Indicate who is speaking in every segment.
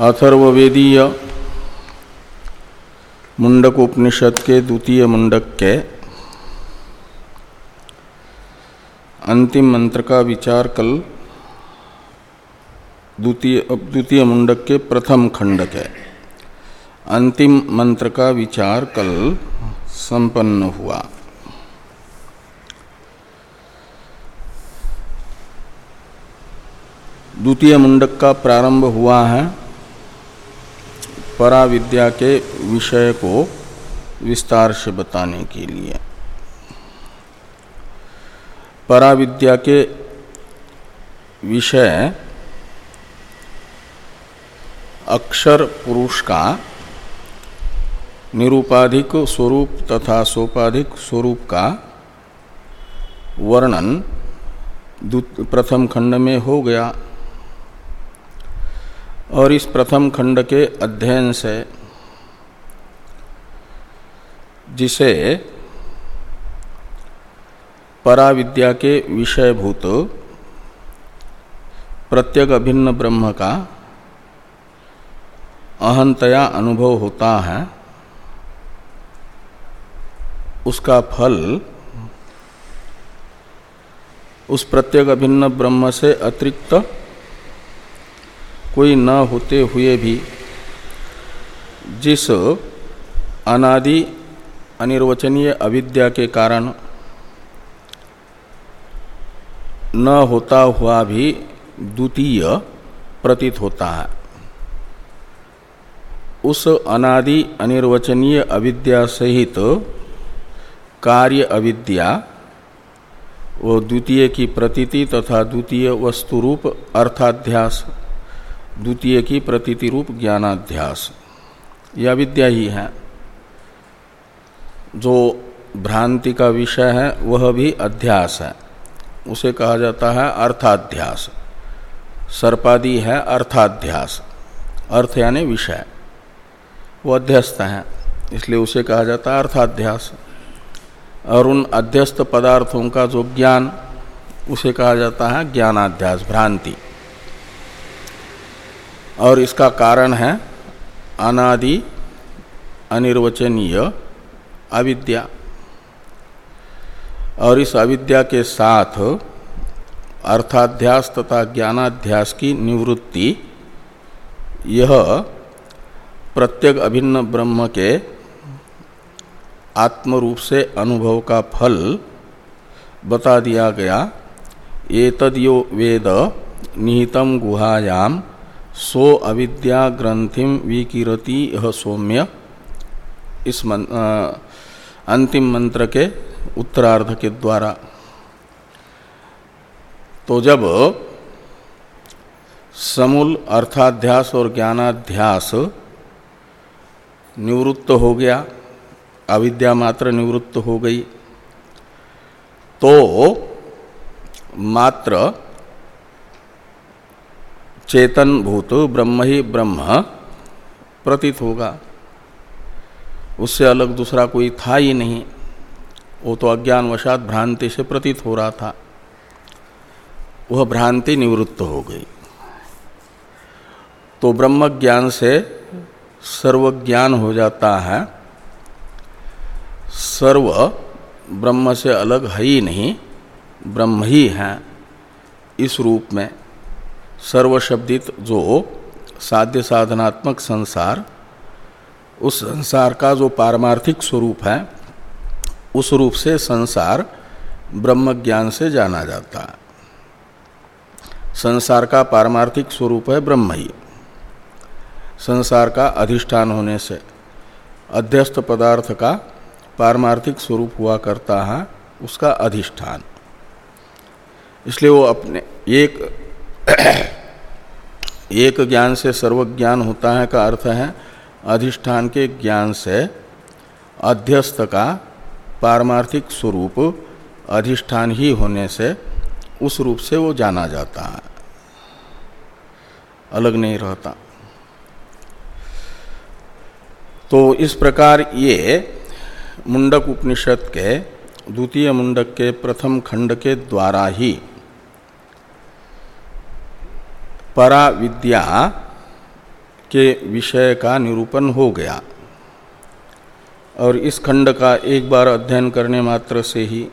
Speaker 1: अथर्ववेदीय मुंडक उपनिषद के द्वितीय मुंडक के अंतिम मंत्र का विचार कल द्वितीय द्वितीय मुंडक के प्रथम खंड के अंतिम मंत्र का विचार कल संपन्न हुआ। द्वितीय मुंडक का प्रारंभ हुआ है। पराविद्या के विषय को विस्तार से बताने के लिए। पराविद्या के विषय अक्षर पुरुष का निरूपाधिक स्वरूप तथा सोपाधिक स्वरूप का वर्णन प्रथम खंड में हो गया। और इस प्रथम खंड के अध्ययन से, जिसे पराविद्या के विषयभूत, प्रत्येक अभिन्न ब्रह्म का अहंतया अनुभव होता है, उसका फल उस प्रत्येक अभिन्न ब्रह्म से अतिरिक्त कोई न होते हुए भी जिस अनादि अनिर्वचनीय अविद्या के कारण न होता हुआ भी द्वितीय प्रतीत होता है। उस अनादि अनिर्वचनीय अविद्या सहित कार्य अविद्या, वो द्वितीय की प्रतीति तथा द्वितीय वस्तुरूप अर्थाध्यास द्वितीय की प्रतीति रूप ज्ञानाध्यास। यह विद्या ही है। जो भ्रांति का विषय है, वह भी अध्यास है। उसे कहा जाता है अर्थाध्यास। सर्पादि है अर्थाध्यास। अर्थ यानी विषय। वो अध्यस्त है, इसलिए उसे कहा जाता है अर्थाध्यास। और उन अध्यस्त पदार्थों का जो ज्ञान, उसे कहा जाता है ज्ञानाध्यास, भ्रांति। और इसका कारण है अनादि अनिर्वचनीय अविद्या। और इस अविद्या के साथ अर्थाध्यास तथा ज्ञानाध्यास की निवृत्ति, यह प्रत्येक अभिन्न ब्रह्म के आत्म रूप से अनुभव का फल बता दिया गया। ये तदयो वेद निहितम गुहायाम सो अविद्या ग्रंथिम विकिरति यह सौम्य। इस मन, आ, अंतिम मंत्र के उत्तरार्ध के द्वारा। तो जब समूल अर्थाध्यास और ज्ञानाध्यास निवृत्त हो गया अविद्या मात्र निवृत्त हो गई तो मात्र चेतन भूत ब्रह्म ही ब्रह्म प्रतीत होगा। उससे अलग दूसरा कोई था ही नहीं। वो तो अज्ञान वशात भ्रांति से प्रतीत हो रहा था। वह भ्रांति निवृत्त हो गई। तो ब्रह्म ज्ञान से सर्व ज्ञान हो जाता है। सर्व ब्रह्म से अलग है ही नहीं, ब्रह्म ही है इस रूप में। सर्वशब्दित जो साध्य साधनात्मक संसार, उस संसार का जो पारमार्थिक स्वरूप है, उस रूप से संसार ब्रह्म ज्ञान से जाना जाता है। संसार का पारमार्थिक स्वरूप है ब्रह्म ही। संसार का अधिष्ठान होने से अध्यस्त पदार्थ का पारमार्थिक स्वरूप हुआ करता है, उसका अधिष्ठान। इसलिए वो अपने एक एक ज्ञान से सर्वज्ञान होता है का अर्थ है अधिष्ठान के ज्ञान से अध्यस्त का पारमार्थिक स्वरूप अधिष्ठान ही होने से उस रूप से वो जाना जाता है। अलग नहीं रहता। तो इस प्रकार ये मुंडक उपनिषद के, द्वितीय मुंडक के, प्रथम खंड के द्वारा ही परा विद्या के विषय का निरूपण हो गया। और इस खंड का एक बार अध्ययन करने मात्र से ही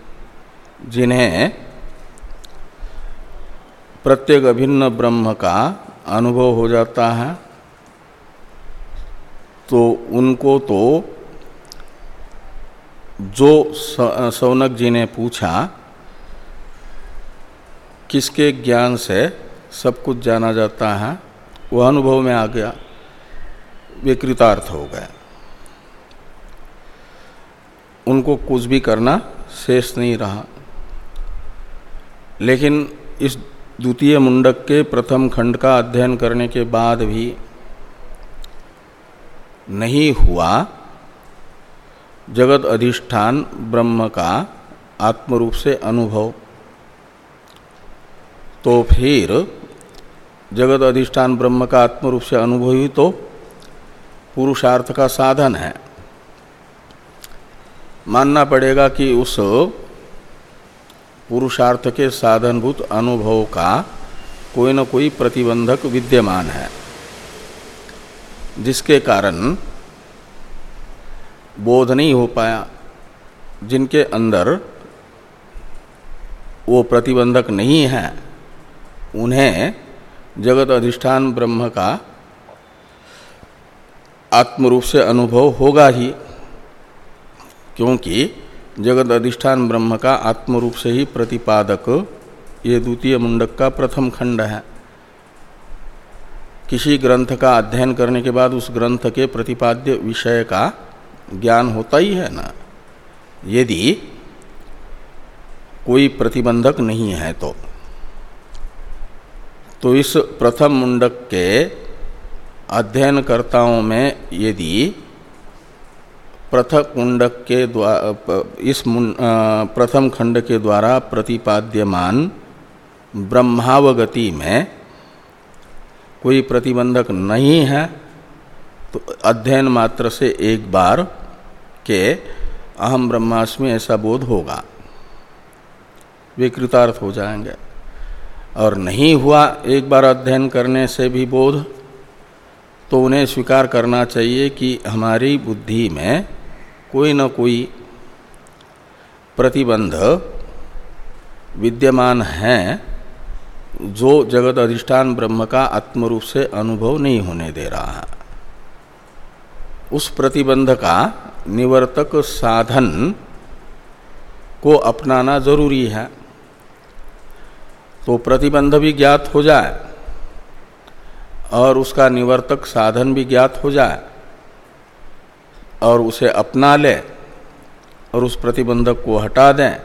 Speaker 1: जिन्हें प्रत्येक अभिन्न ब्रह्म का अनुभव हो जाता है तो उनको तो जो सौनक जी ने पूछा, किसके ज्ञान से सब कुछ जाना जाता है, वह अनुभव में आ गया वे कृतार्थ हो गए उनको कुछ भी करना शेष नहीं रहा। लेकिन इस द्वितीय मुंडक के प्रथम खंड का अध्ययन करने के बाद भी नहीं हुआ। जगत अधिष्ठान ब्रह्म का आत्मरूप से अनुभव। तो फिर जगत अधिष्ठान ब्रह्म का आत्म रूप से अनुभव तो पुरुषार्थ का साधन है। मानना पड़ेगा कि उस पुरुषार्थ के साधनभूत अनुभव का कोई न कोई प्रतिबंधक विद्यमान है, जिसके कारण बोध नहीं हो पाया, जिनके अंदर वो प्रतिबंधक नहीं है, उन्हें जगत अधिष्ठान ब्रह्म का आत्मरूप से अनुभव होगा ही, क्योंकि जगत अधिष्ठान ब्रह्म का आत्मरूप से ही प्रतिपादक ये द्वितीय मुंडक का प्रथम खंड है। किसी ग्रंथ का अध्ययन करने के बाद उस ग्रंथ के प्रतिपाद्य विषय का ज्ञान होता ही है ना। यदि कोई प्रतिबंधक नहीं है तो। तो इस प्रथम मुंडक के अध्ययनकर्ताओं में यदि पृथक मुंडक के द्वारा इस प्रथम खंड के द्वारा प्रतिपाद्यमान ब्रह्मावगति में कोई प्रतिबंधक नहीं है तो अध्ययन मात्र से एक बार के अहम ब्रह्मास्मि ऐसा बोध होगा। वे कृतार्थ हो जाएँगे। और नहीं हुआ एक बार अध्ययन करने से भी बोध तो उन्हें स्वीकार करना चाहिए कि हमारी बुद्धि में कोई न कोई प्रतिबंध विद्यमान है जो जगत अधिष्ठान ब्रह्म का आत्मरूप से अनुभव नहीं होने दे रहा है। उस प्रतिबंध का निवर्तक साधन को अपनाना ज़रूरी है। तो प्रतिबंध भी ज्ञात हो जाए और उसका निवर्तक साधन भी ज्ञात हो जाए और उसे अपना ले और उस प्रतिबंधक को हटा दें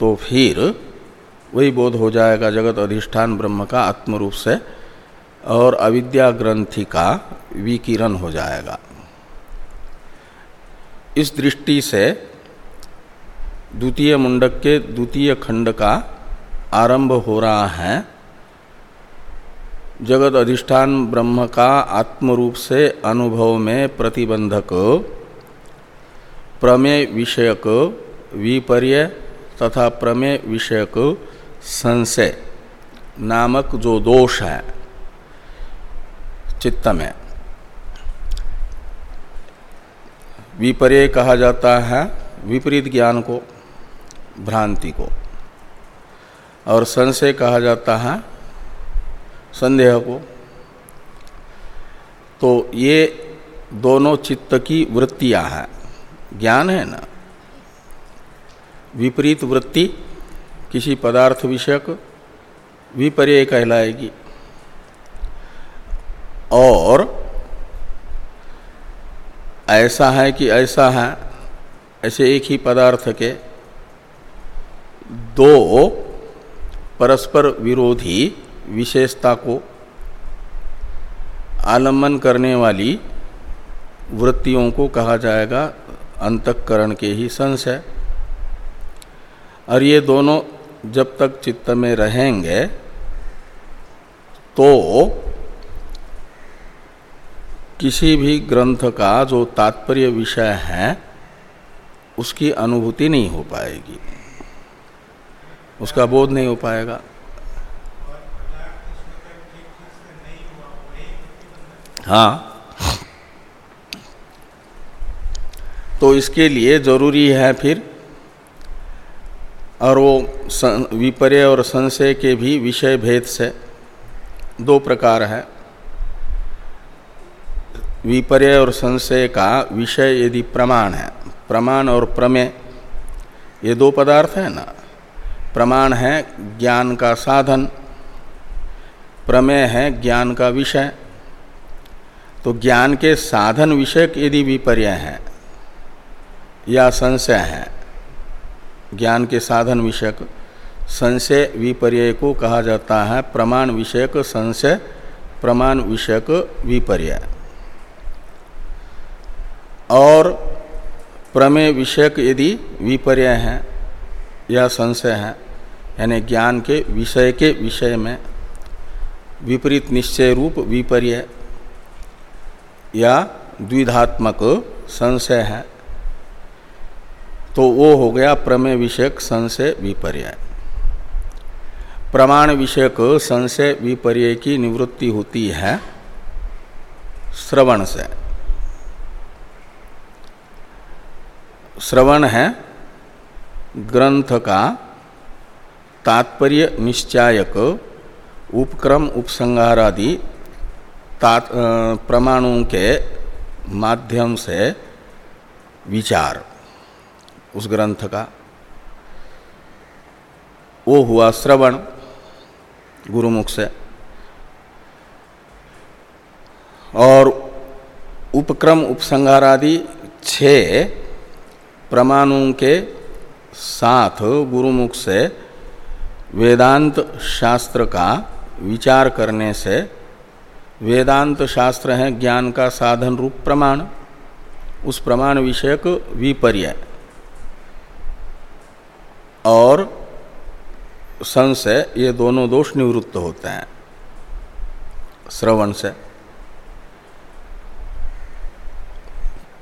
Speaker 1: तो फिर वही बोध हो जाएगा जगत अधिष्ठान ब्रह्म का आत्मरूप से और अविद्या ग्रंथि का विकिरण हो जाएगा। इस दृष्टि से द्वितीय मुंडक के द्वितीय खंड का आरंभ हो रहा है। जगत अधिष्ठान ब्रह्म का आत्मरूप से अनुभव में प्रतिबंधक, प्रमेय विषयक, विपर्य तथा प्रमेय विषयक संशय नामक जो दोष है चित्त में। विपर्य कहा जाता है विपरीत ज्ञान को, भ्रांति को। और संशय कहा जाता है संदेह को। तो ये दोनों चित्त की वृत्तियाँ हैं। ज्ञान है ना? विपरीत वृत्ति, किसी पदार्थ विषयक विपर्य कहलाएगी। और ऐसा है कि ऐसा है, ऐसे एक ही पदार्थ के दो परस्पर विरोधी विशेषता को आलंबन करने वाली वृत्तियों को कहा जाएगा अंतकरण के ही संशय। और ये दोनों जब तक चित्त में रहेंगे तो किसी भी ग्रंथ का जो तात्पर्य विषय है, उसकी अनुभूति नहीं हो पाएगी। उसका बोध नहीं हो पाएगा। हाँ। तो इसके लिए ज़रूरी है फिर, और वो विपर्य और संशय के भी विषय भेद से दो प्रकार है। विपर्य और संशय का विषय यदि प्रमाण है, प्रमाण और प्रमेय, ये दो पदार्थ है ना? प्रमाण है ज्ञान का साधन, प्रमेय है ज्ञान का विषय। तो ज्ञान के साधन विषयक यदि विपर्य है या संशय है, ज्ञान के साधन विषयक, संशय विपर्य को कहा जाता है प्रमाण विषयक संशय, प्रमाण विषयक विपर्य और प्रमेय विषयक यदि विपर्य है या संशय है यानी ज्ञान के विषय के विषय में विपरीत निश्चय रूप विपर्य या द्विधात्मक संशय है तो वो हो गया प्रमेय विषयक संशय विपर्य। प्रमाण विषयक संशय विपर्य की निवृत्ति होती है श्रवण से। श्रवण है ग्रंथ का तात्पर्य निश्चायक, उपक्रम उपसंहार आदि प्रमाणों के माध्यम से विचार। उस ग्रंथ का। वो हुआ श्रवण, गुरुमुख से। और उपक्रम उपसंहार आदि छह प्रमाणों के साथ गुरुमुख से वेदांत शास्त्र का विचार करने से वेदांत शास्त्र है ज्ञान का साधन रूप प्रमाण। उस प्रमाण विषयक विपर्य और संशय ये दोनों दोष निवृत्त होते हैं। श्रवण से।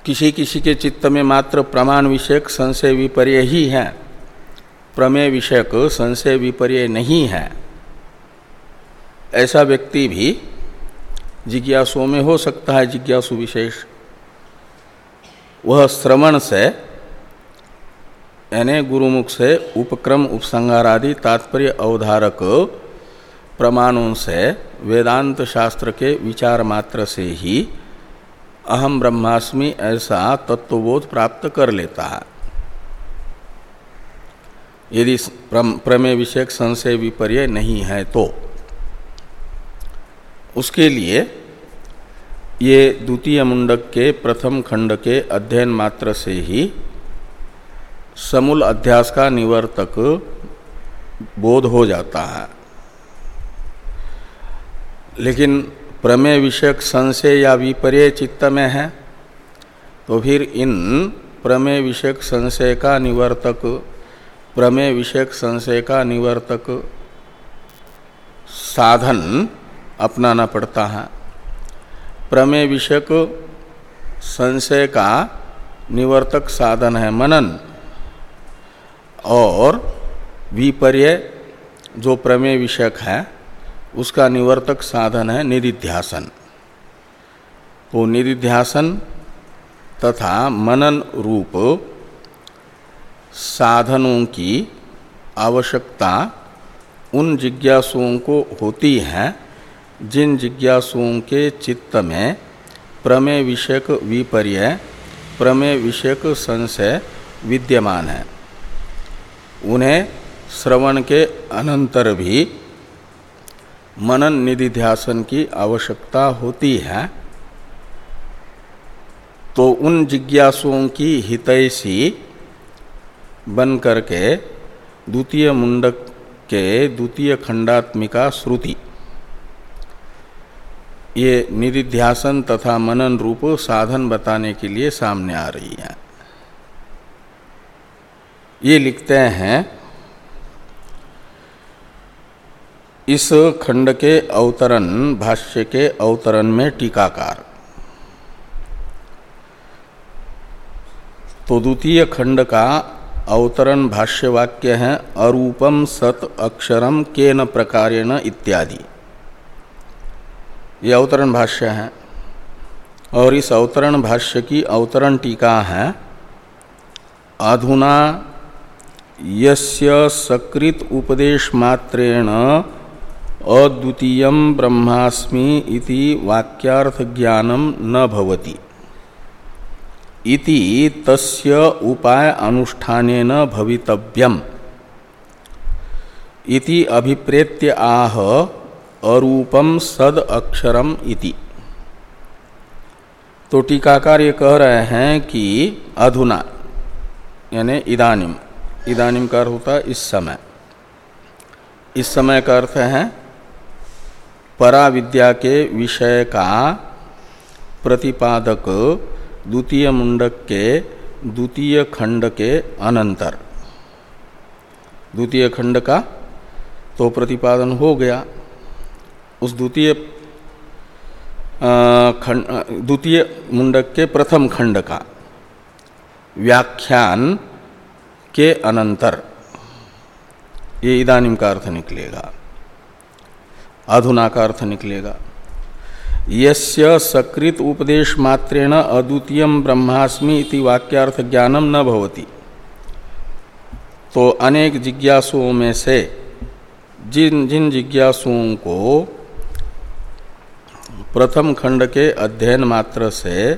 Speaker 1: किसी किसी के चित्त में मात्र प्रमाण विषयक संशय विपर्य ही है। प्रमेय विषयक संशय विपर्य नहीं है। ऐसा व्यक्ति भी जिज्ञासु में हो सकता है, जिज्ञासु विशेष। वह श्रवण से, यानी गुरुमुख से उपक्रम उपसंहार आदि तात्पर्य अवधारक प्रमाणों से वेदांत शास्त्र के विचार मात्र से ही अहम ब्रह्मास्मि ऐसा तत्वबोध प्राप्त कर लेता है। यदि प्रमेय विषयक संशय विपर्य नहीं है तो। उसके लिए ये द्वितीय मुंडक के प्रथम खंड के अध्ययन मात्र से ही समूल अध्यास का निवर्तक बोध हो जाता है। लेकिन प्रमेय विषयक संशय या विपर्य चित्त में है तो फिर इन प्रमेय विषयक संशय का निवर्तक प्रमेय विषयक संशय का निवर्तक साधन अपनाना पड़ता है। प्रमेय विषयक संशय का निवर्तक साधन है मनन। और विपर्य जो प्रमेय विषयक है, उसका निवर्तक साधन है निधिध्यासन। तो निधिध्यासन तथा मनन रूप साधनों की आवश्यकता उन जिज्ञासुओं को होती है, जिन जिज्ञासुओं के चित्त में प्रमेय विषयक विपर्य, प्रमेय विषयक संशय विद्यमान है। उन्हें श्रवण के अनंतर भी मनन निधि ध्यासन की आवश्यकता होती है। तो उन जिज्ञासुओं की हितैषी बन करके द्वितीय मुंडक के द्वितीय खंडात्मिका श्रुति। ये निधिध्यासन तथा मनन रूप साधन बताने के लिए सामने आ रही है। ये लिखते हैं, इस खंड के अवतरण, भाष्य के अवतरण में टीकाकार। तो द्वितीय खंड का अवतरण भाष्य वाक्य है, अरूपम सत अक्षरम केन प्रकारेण इत्यादि। ये अवतरण भाष्य है। और इस अवतरण भाष्य की अवतरण टीका है अधुना यस्य सकृत उपदेश मात्रेण अद्वितीय ब्रह्मास्मि इति वाक्यार्थ ज्ञानम न भवति। इति तस्य उपाय अनुष्ठानेन भवितव्यम। इति अभिप्रेत्य आह अरूपम सद अक्षरम इति। तो टीकाकार ये कह रहे हैं कि अधुना, यानी इदानिम इदानिम का होता इस समय। इस समय का अर्थ है परा विद्या के विषय का प्रतिपादक द्वितीय मुंडक के द्वितीय खंड के अनंतर। द्वितीय खंड का तो प्रतिपादन हो गया। उस द्वितीय खंड द्वितीय मुंडक के प्रथम खंड का व्याख्यान के अनंतर। ये इदानिम का अर्थ निकलेगा। अधुना का अर्थ निकलेगा। यस्य सकृत उपदेश मात्रेण अद्वितीय ब्रह्मास्मि इति वाक्यार्थ ज्ञानम न भवति। तो अनेक जिज्ञासुओं में से जिन जिन जिज्ञासुओं को प्रथम खंड के अध्ययन मात्र से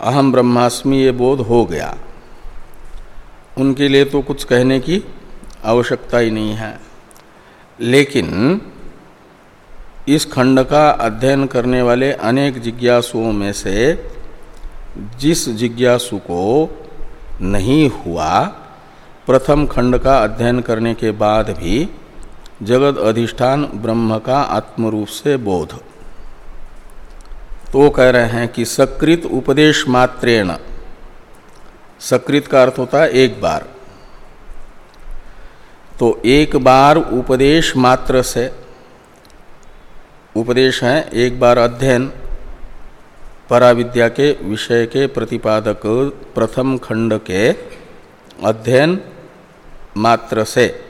Speaker 1: अहम ब्रह्मास्मि ये बोध हो गया। उनके लिए तो कुछ कहने की आवश्यकता ही नहीं है। लेकिन इस खंड का अध्ययन करने वाले अनेक जिज्ञासुओं में से जिस जिज्ञासु को नहीं हुआ, प्रथम खंड का अध्ययन करने के बाद भी जगत अधिष्ठान ब्रह्म का आत्मरूप से बोध। तो कह रहे हैं कि सकृत उपदेश मात्रेण, सकृत का अर्थ होता है एक बार। तो एक बार उपदेश मात्र से उपदेश हैं। एक बार अध्ययन पराविद्या के विषय के प्रतिपादक प्रथम खंड के अध्ययन मात्र से।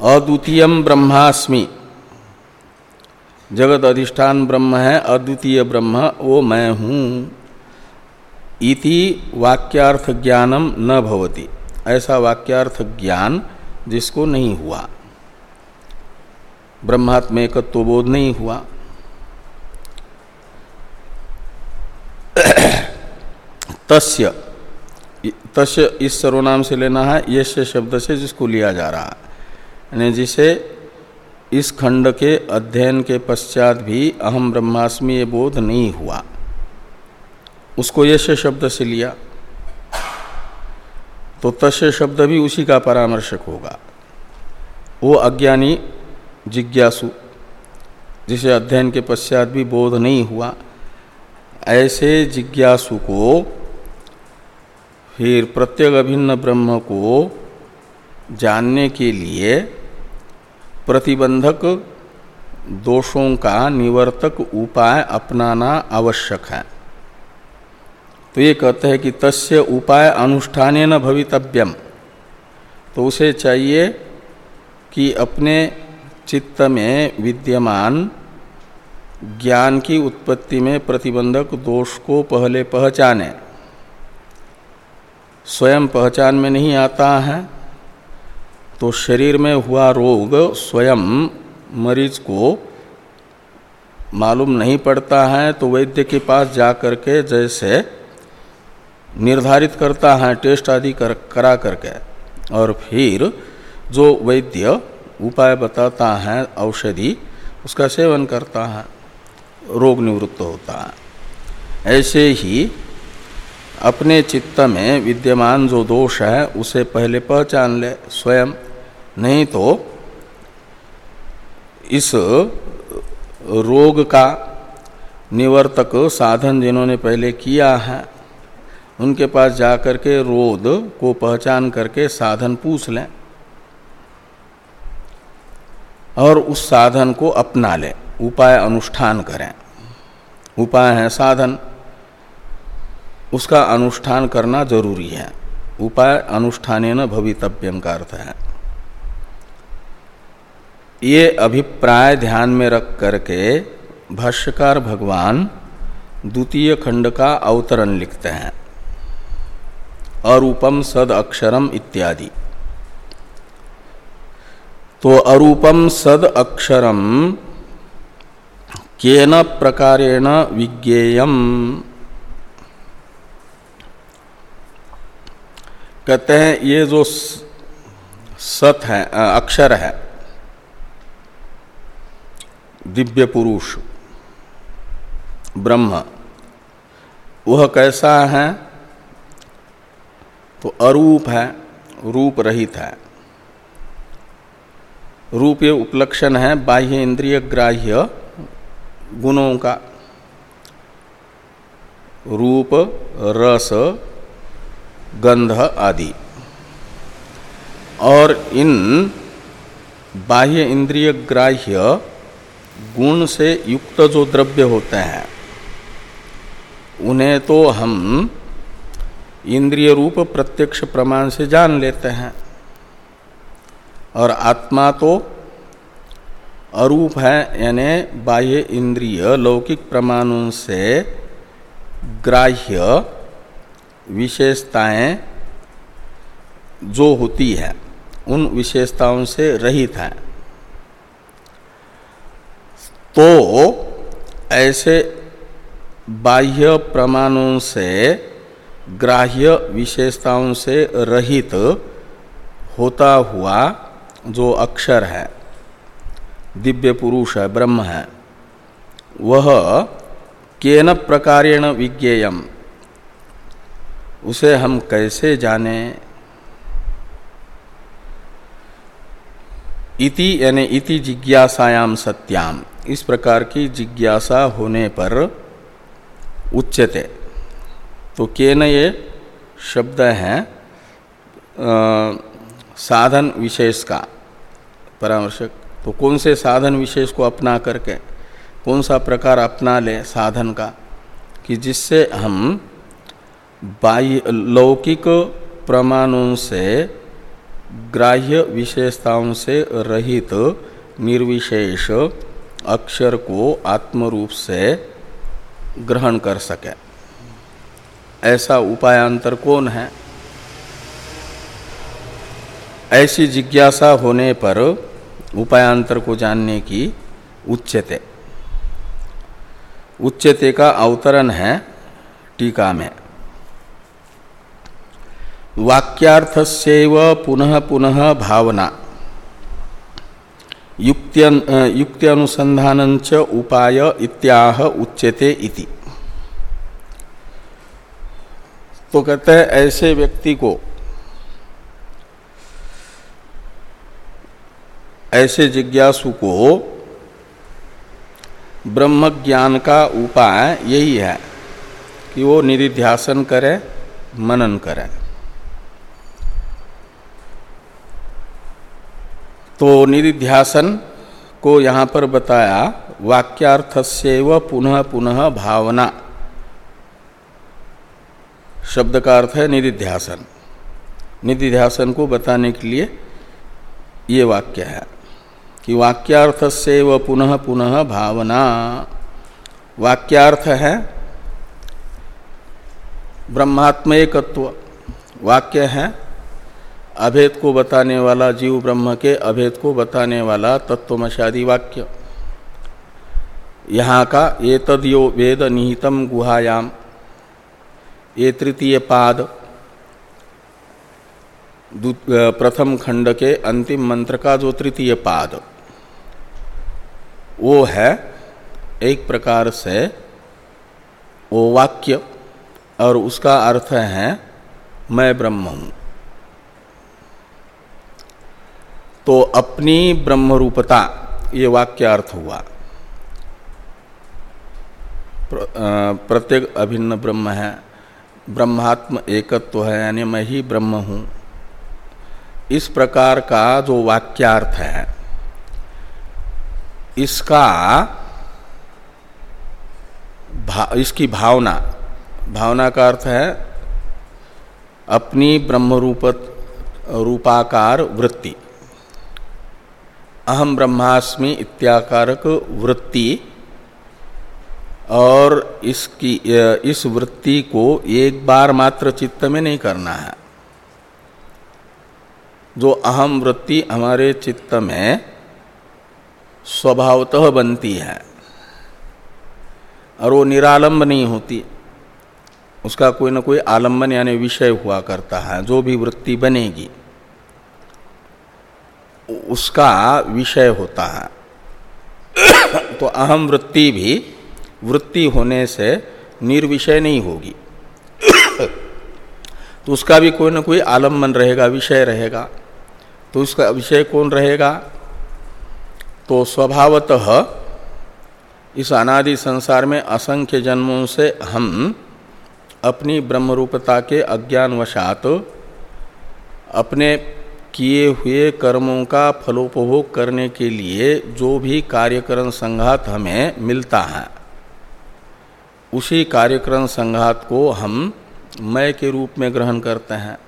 Speaker 1: अद्वितीय ब्रह्मास्मि। जगत अधिष्ठान ब्रह्म है, अद्वितीय ब्रह्म वो मैं हूँ। इति वाक्यार्थ ज्ञानम न भवति। ऐसा वाक्यार्थ ज्ञान जिसको नहीं हुआ। ब्रह्मात्म एकत्व बोध नहीं हुआ। तस्य तस्य इस सर्वनाम से लेना है, यश शब्द से जिसको लिया जा रहा है। यानी जिसे इस खंड के अध्ययन के पश्चात भी अहम ब्रह्मास्मि ये बोध नहीं हुआ। उसको यश शब्द से लिया। तो तस्य शब्द भी उसी का परामर्शक होगा। वो अज्ञानी जिज्ञासु, जिसे अध्ययन के पश्चात भी बोध नहीं हुआ, ऐसे जिज्ञासु को, फिर प्रत्येक अभिन्न ब्रह्म को जानने के लिए प्रतिबंधक दोषों का निवर्तक उपाय अपनाना आवश्यक है। तो ये कहते हैं कि तस्य उपाय अनुष्ठान न भवितव्यम। तो उसे चाहिए कि अपने चित्त में विद्यमान ज्ञान की उत्पत्ति में प्रतिबंधक दोष को पहले पहचाने। स्वयं पहचान में नहीं आता है तो शरीर में हुआ रोग स्वयं मरीज़ को मालूम नहीं पड़ता है तो वैद्य के पास जा कर के जैसे निर्धारित करता है टेस्ट आदि कर, करा करके। और फिर जो वैद्य उपाय बताता है, औषधि, उसका सेवन करता है, रोग निवृत्त होता है। ऐसे ही अपने चित्त में विद्यमान जो दोष है, उसे पहले पहचान ले स्वयं, नहीं तो इस रोग का निवर्तक साधन जिन्होंने पहले किया है, उनके पास जाकर के रोग को पहचान करके साधन पूछ लें। और उस साधन को अपना लें। उपाय अनुष्ठान करें। उपाय है साधन। उसका अनुष्ठान करना ज़रूरी है। उपाय अनुष्ठान न भवितव्यम का अर्थ है। ये अभिप्राय ध्यान में रख करके भाष्यकार भगवान द्वितीय खंड का अवतरण लिखते हैं। अरूपम सद अक्षरम इत्यादि। तो अरूपम सद अक्षरम केन प्रकारेण विज्ञेयम। कहते हैं, ये जो सत है अक्षर है दिव्य पुरुष ब्रह्म, वह कैसा है? तो अरूप है, रूप रहित है। रूप ये उपलक्षण है, बाह्य इंद्रिय ग्राह्य गुणों का। रूप, रस, गंध आदि। और इन बाह्य इंद्रिय ग्राह्य गुण से युक्त जो द्रव्य होते हैं, उन्हें तो हम इंद्रिय रूप प्रत्यक्ष प्रमाण से जान लेते हैं। और आत्मा तो अरूप है, यानी बाह्य इंद्रिय, लौकिक प्रमाणों से ग्राह्य विशेषताएँ जो होती है, उन विशेषताओं से रहित है। तो ऐसे बाह्य प्रमाणों से, ग्राह्य विशेषताओं से रहित होता हुआ जो अक्षर है, दिव्य पुरुष है, ब्रह्म है, वह केन प्रकारेण विज्ञेयम? उसे हम कैसे जाने? इति यानी इति जिज्ञासायाम सत्याम। इस प्रकार की जिज्ञासा होने पर उच्चते तो केन ये शब्द है? साधन विशेष का। परामर्शक तो कौन से साधन विशेष को अपना करके, कौन सा प्रकार अपना ले साधन का, कि जिससे हम बाह्य लौकिक प्रमाणों से, ग्राह्य विशेषताओं से रहित निर्विशेष अक्षर को आत्मरूप से ग्रहण कर सके। ऐसा उपायांतर कौन है? ऐसी जिज्ञासा होने पर उपायांतर को जानने की उच्चते। उच्चते का अवतरण है टीका में। वाक्यार्थस्यैव पुनः पुनः भावना। युक्ति अनुसंधान उपाय इत्याह उच्यते इति। तो कहते हैं, ऐसे व्यक्ति को ऐसे जिज्ञासु को ब्रह्म ज्ञान का उपाय यही है कि वो निधिध्यासन करे, मनन करे। तो निधिध्यासन को यहाँ पर बताया वाक्यार्थ से व पुनः पुनः भावना। शब्द का अर्थ है निधिध्यासन निधिध्यासन को बताने के लिए ये वाक्य है। कि वाक्यार्थस्यव पुनः पुनः भावना। वाक्यार्थ है ब्रह्मात्म एकत्व वाक्य है अभेद को बताने वाला, जीव ब्रह्म के अभेद को बताने वाला तत्वमशादी वाक्य। यहाँ का ये तदयो वेद निहितम गुहायाम। ये तृतीय पाद प्रथम खंड के अंतिम मंत्र का जो तृतीय पाद। वो है एक प्रकार से वो वाक्य और उसका अर्थ है, मैं ब्रह्म हूँ। तो अपनी ब्रह्म रूपता ये वाक्य अर्थ हुआ। प्रत्येक अभिन्न ब्रह्म है, ब्रह्मात्म एकत्व है, यानी मैं ही ब्रह्म हूँ। इस प्रकार का जो वाक्यार्थ है इसका भा, इसकी भावना भावना का अर्थ है अपनी ब्रह्म रूपत रूपाकार वृत्ति। अहम ब्रह्मास्मि इत्याकारक वृत्ति और इसकी इस वृत्ति को एक बार मात्र चित्त में नहीं करना है। जो अहम वृत्ति हमारे चित्त में स्वभावतः बनती है और वो निरालंब नहीं होती उसका कोई ना कोई आलंबन यानी विषय हुआ करता है, जो भी वृत्ति बनेगी, उसका विषय होता है। तो अहम वृत्ति भी वृत्ति होने से निर्विषय नहीं होगी। तो उसका भी कोई ना कोई आलंबन रहेगा, विषय रहेगा। तो उसका विषय कौन रहेगा? तो स्वभावतः इस अनादि संसार में असंख्य जन्मों से हम अपनी ब्रह्मरूपता के अज्ञानवशात अपने किए हुए कर्मों का फलोपभोग करने के लिए जो भी कार्यकरण संघात हमें मिलता है, उसी कार्यकरण संघात को हम मय के रूप में ग्रहण करते हैं।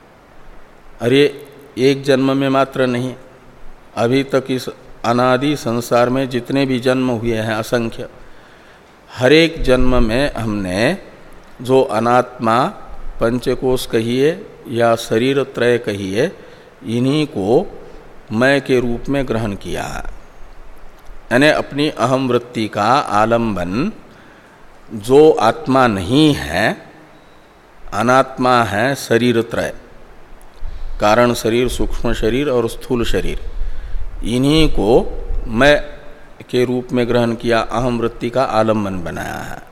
Speaker 1: अरे, एक जन्म में मात्र नहीं, अभी तक इस अनादि संसार में जितने भी जन्म हुए हैं, असंख्य हर एक जन्म में हमने जो अनात्मा पंचकोश कहिए या शरीर त्रय कहिए, इन्हीं को मय के रूप में ग्रहण किया यानी अपनी अहम वृत्ति का आलंबन, जो आत्मा नहीं है, अनात्मा है शरीर त्रय। कारण शरीर, सूक्ष्म शरीर और स्थूल शरीर। इन्हीं को मैं के रूप में ग्रहण किया, अहम वृत्ति का आलंबन बनाया है।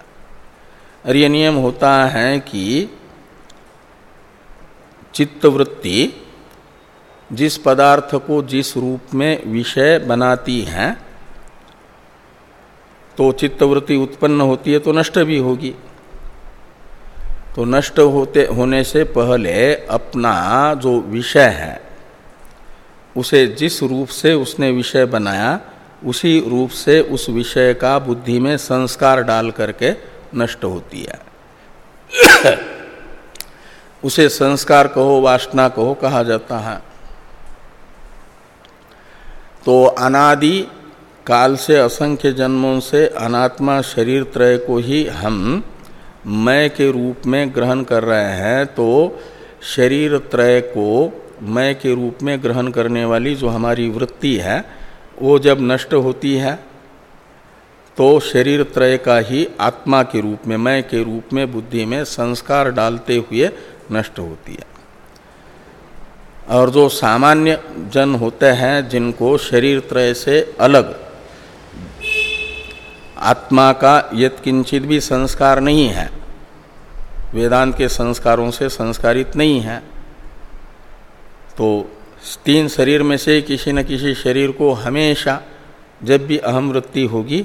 Speaker 1: और ये नियम होता है कि चित्तवृत्ति जिस पदार्थ को जिस रूप में विषय बनाती है तो चित्तवृत्ति उत्पन्न होती है तो नष्ट भी होगी। तो नष्ट होते, होने से पहले अपना जो विषय है उसे जिस रूप से उसने विषय बनाया, उसी रूप से उस विषय का बुद्धि में संस्कार डाल करके नष्ट होती है। उसे संस्कार कहो, वासना कहो कहा जाता है। तो अनादि काल से, असंख्य जन्मों से, अनात्मा शरीर त्रय को ही हम मैं के रूप में ग्रहण कर रहे हैं तो शरीर त्रय को मैं के रूप में ग्रहण करने वाली जो हमारी वृत्ति है, वो जब नष्ट होती है तो शरीर त्रय का ही आत्मा के रूप में, मैं के रूप में बुद्धि में संस्कार डालते हुए नष्ट होती है। और जो सामान्य जन होते हैं, जिनको शरीर त्रय से अलग, आत्मा का यत्किंचित भी संस्कार नहीं है। वेदांत के संस्कारों से संस्कारित नहीं है। तो तीन शरीर में से किसी न किसी शरीर को हमेशा जब भी अहम वृत्ति होगी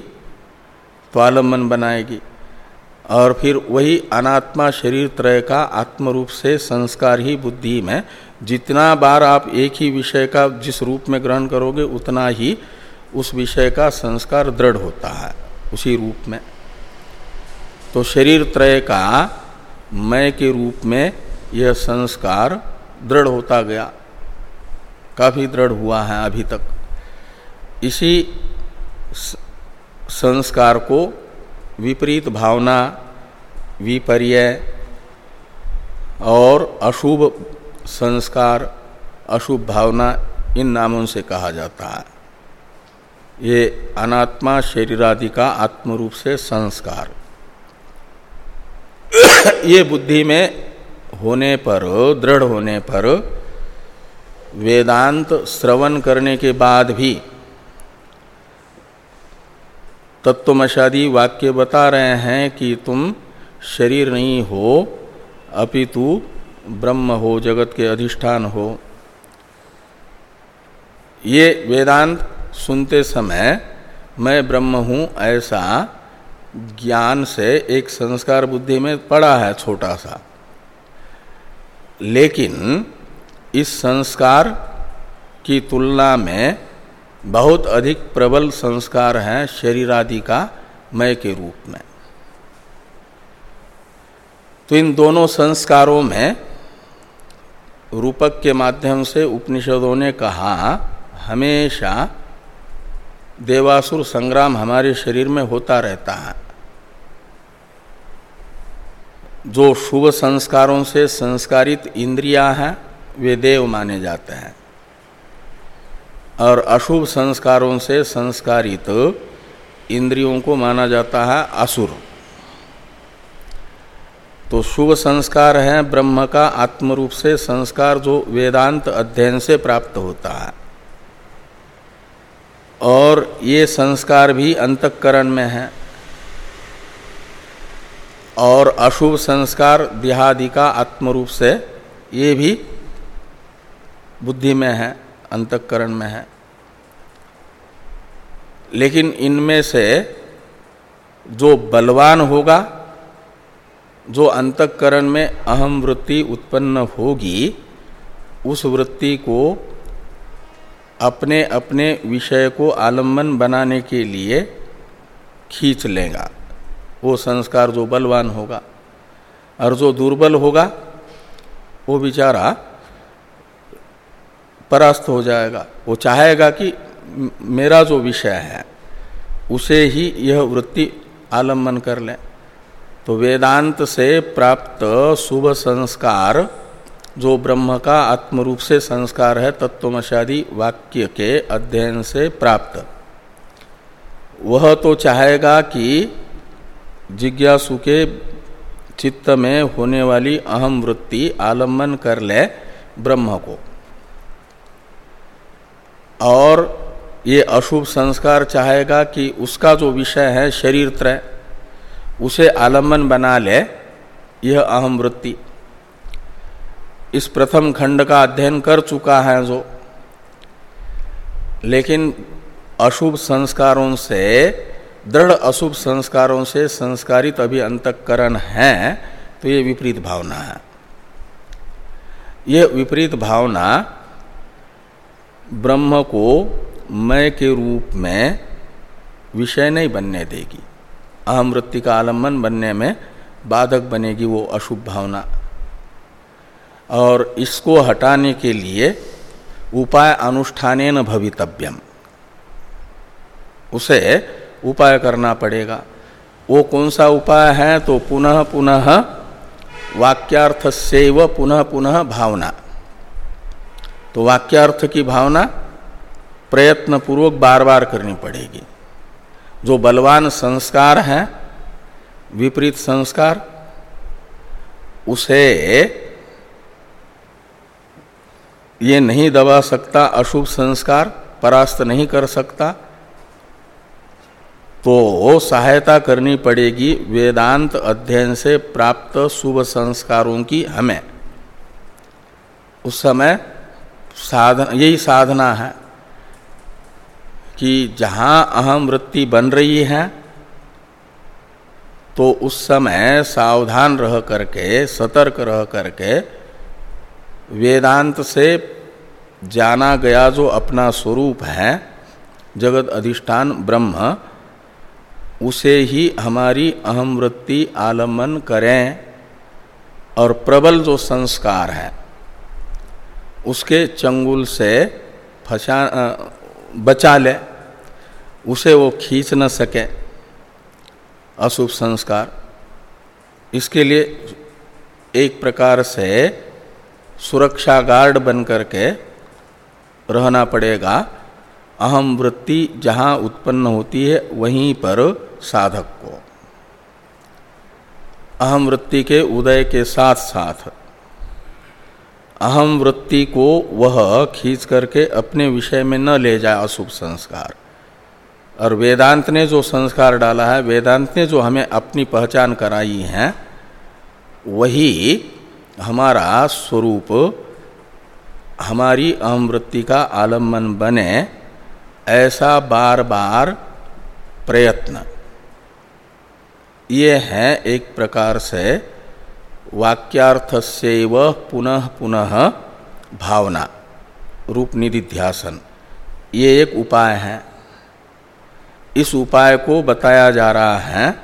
Speaker 1: तो आलंबन बनाएगी। और फिर वही अनात्मा शरीर त्रय का आत्म रूप से संस्कार ही बुद्धि में, जितना बार आप एक ही विषय का जिस रूप में ग्रहण करोगे, उतना ही उस विषय का संस्कार दृढ़ होता है, उसी रूप में। तो शरीर त्रय का मय के रूप में यह संस्कार दृढ़ होता गया। काफ़ी दृढ़ हुआ है अभी तक। इसी संस्कार को विपरीत भावना, विपर्य और अशुभ संस्कार, अशुभ भावना इन नामों से कहा जाता है। ये अनात्मा शरीरादि का आत्मरूप से संस्कार। ये बुद्धि में होने पर, दृढ़ होने पर, वेदांत श्रवण करने के बाद भी तत्वमशादी वाक्य बता रहे हैं कि तुम शरीर नहीं हो, अपितु ब्रह्म हो, जगत के अधिष्ठान हो। ये वेदांत सुनते समय मैं ब्रह्म हूँ ऐसा ज्ञान से एक संस्कार बुद्धि में पड़ा है छोटा सा। लेकिन इस संस्कार की तुलना में बहुत अधिक प्रबल संस्कार है शरीर आदि का मय के रूप में। तो इन दोनों संस्कारों में रूपक के माध्यम से उपनिषदों ने कहा, हमेशा देवासुर संग्राम हमारे शरीर में होता रहता है। जो शुभ संस्कारों से संस्कारित इंद्रियाँ हैं, वे देव माने जाते हैं। और अशुभ संस्कारों से संस्कारित इंद्रियों को माना जाता है असुर। तो शुभ संस्कार है, ब्रह्म का आत्म रूप से संस्कार जो वेदांत अध्ययन से प्राप्त होता है। और ये संस्कार भी अंतकरण में है। और अशुभ संस्कार देहादि का आत्मरूप से ये भी बुद्धि में है, अंतकरण में है। लेकिन इनमें से जो बलवान होगा, जो अंतकरण में अहम वृत्ति उत्पन्न होगी, उस वृत्ति को अपने अपने विषय को आलंबन बनाने के लिए खींच लेगा। वो संस्कार जो बलवान होगा और जो दुर्बल होगा, वो बेचारा परास्त हो जाएगा। वो चाहेगा कि मेरा जो विषय है, उसे ही यह वृत्ति आलंबन कर ले। तो वेदांत से प्राप्त शुभ संस्कार, जो ब्रह्म का आत्मरूप से संस्कार है, तत्वमशादी वाक्य के अध्ययन से प्राप्त। वह तो चाहेगा कि जिज्ञासु के चित्त में होने वाली अहम वृत्ति आलंबन कर ले ब्रह्म को। और ये अशुभ संस्कार चाहेगा कि उसका जो विषय है शरीर त्रय, उसे आलंबन बना ले यह अहम वृत्ति। इस प्रथम खंड का अध्ययन कर चुका है जो। लेकिन अशुभ संस्कारों से दृढ़ अशुभ संस्कारों से संस्कारित अभी अंतकरण है तो ये विपरीत भावना है। यह विपरीत भावना ब्रह्म को मय के रूप में विषय नहीं बनने देगी। अहम वृत्ति का आलंबन बनने में बाधक बनेगी वो अशुभ भावना। और इसको हटाने के लिए उपाय अनुष्ठान भवितव्यम। उसे उपाय करना पड़ेगा। वो कौन सा उपाय है तो पुनः पुनः वाक्यार्थ से व पुनः पुनः भावना। तो वाक्यार्थ की भावना प्रयत्न पूर्वक बार बार करनी पड़ेगी। जो बलवान संस्कार है, विपरीत संस्कार, उसे ये नहीं दबा सकता, अशुभ संस्कार परास्त नहीं कर सकता। तो सहायता करनी पड़ेगी वेदांत अध्ययन से प्राप्त शुभ संस्कारों की हमें। उस समय साधन, यही साधना है कि जहाँ अहम वृत्ति बन रही है तो उस समय सावधान रह करके, सतर्क रह करके वेदांत से जाना गया जो अपना स्वरूप है जगत अधिष्ठान ब्रह्म उसे ही हमारी अहम वृत्ति आलंबन करें और प्रबल जो संस्कार है, उसके चंगुल से फसा बचा ले, उसे वो खींच न सके। अशुभ संस्कार। इसके लिए एक प्रकार से सुरक्षा गार्ड बन करके रहना पड़ेगा। अहम वृत्ति जहाँ उत्पन्न होती है, वहीं पर साधक को। अहम वृत्ति के उदय के साथ साथ, अहम वृत्ति को वह खींच करके अपने विषय में न ले जाए अशुभ संस्कार। और वेदांत ने जो संस्कार डाला है, वेदांत ने जो हमें अपनी पहचान कराई है, वही हमारा स्वरूप, हमारी अहम वृत्ति का आलंबन बने ऐसा बार बार प्रयत्न। ये हैं एक प्रकार से वाक्यार्थ से पुनः पुनः भावना, रूप निधिध्यासन। ये एक उपाय है। इस उपाय को बताया जा रहा है,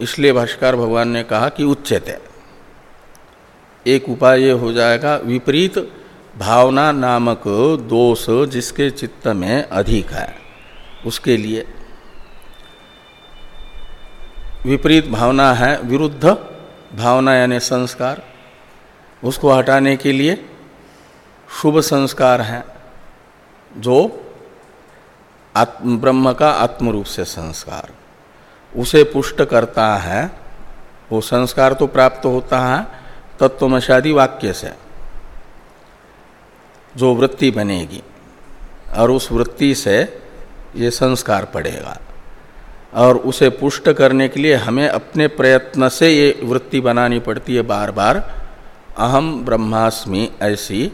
Speaker 1: इसलिए भाष्कर भगवान ने कहा कि उच्चते एक उपाय ये हो जाएगा, विपरीत भावना नामक दोष जिसके चित्त में अधिक है, उसके लिए विपरीत भावना है, विरुद्ध भावना यानी संस्कार, उसको हटाने के लिए शुभ संस्कार है, जो आत्म, ब्रह्म का आत्म रूप से संस्कार। उसे पुष्ट करता है, वो संस्कार तो प्राप्त होता है तत्वमशादी वाक्य से, जो वृत्ति बनेगी, और उस वृत्ति से ये संस्कार पड़ेगा। और उसे पुष्ट करने के लिए हमें अपने प्रयत्न से ये वृत्ति बनानी पड़ती है बार बार अहम ब्रह्मास्मि ऐसी,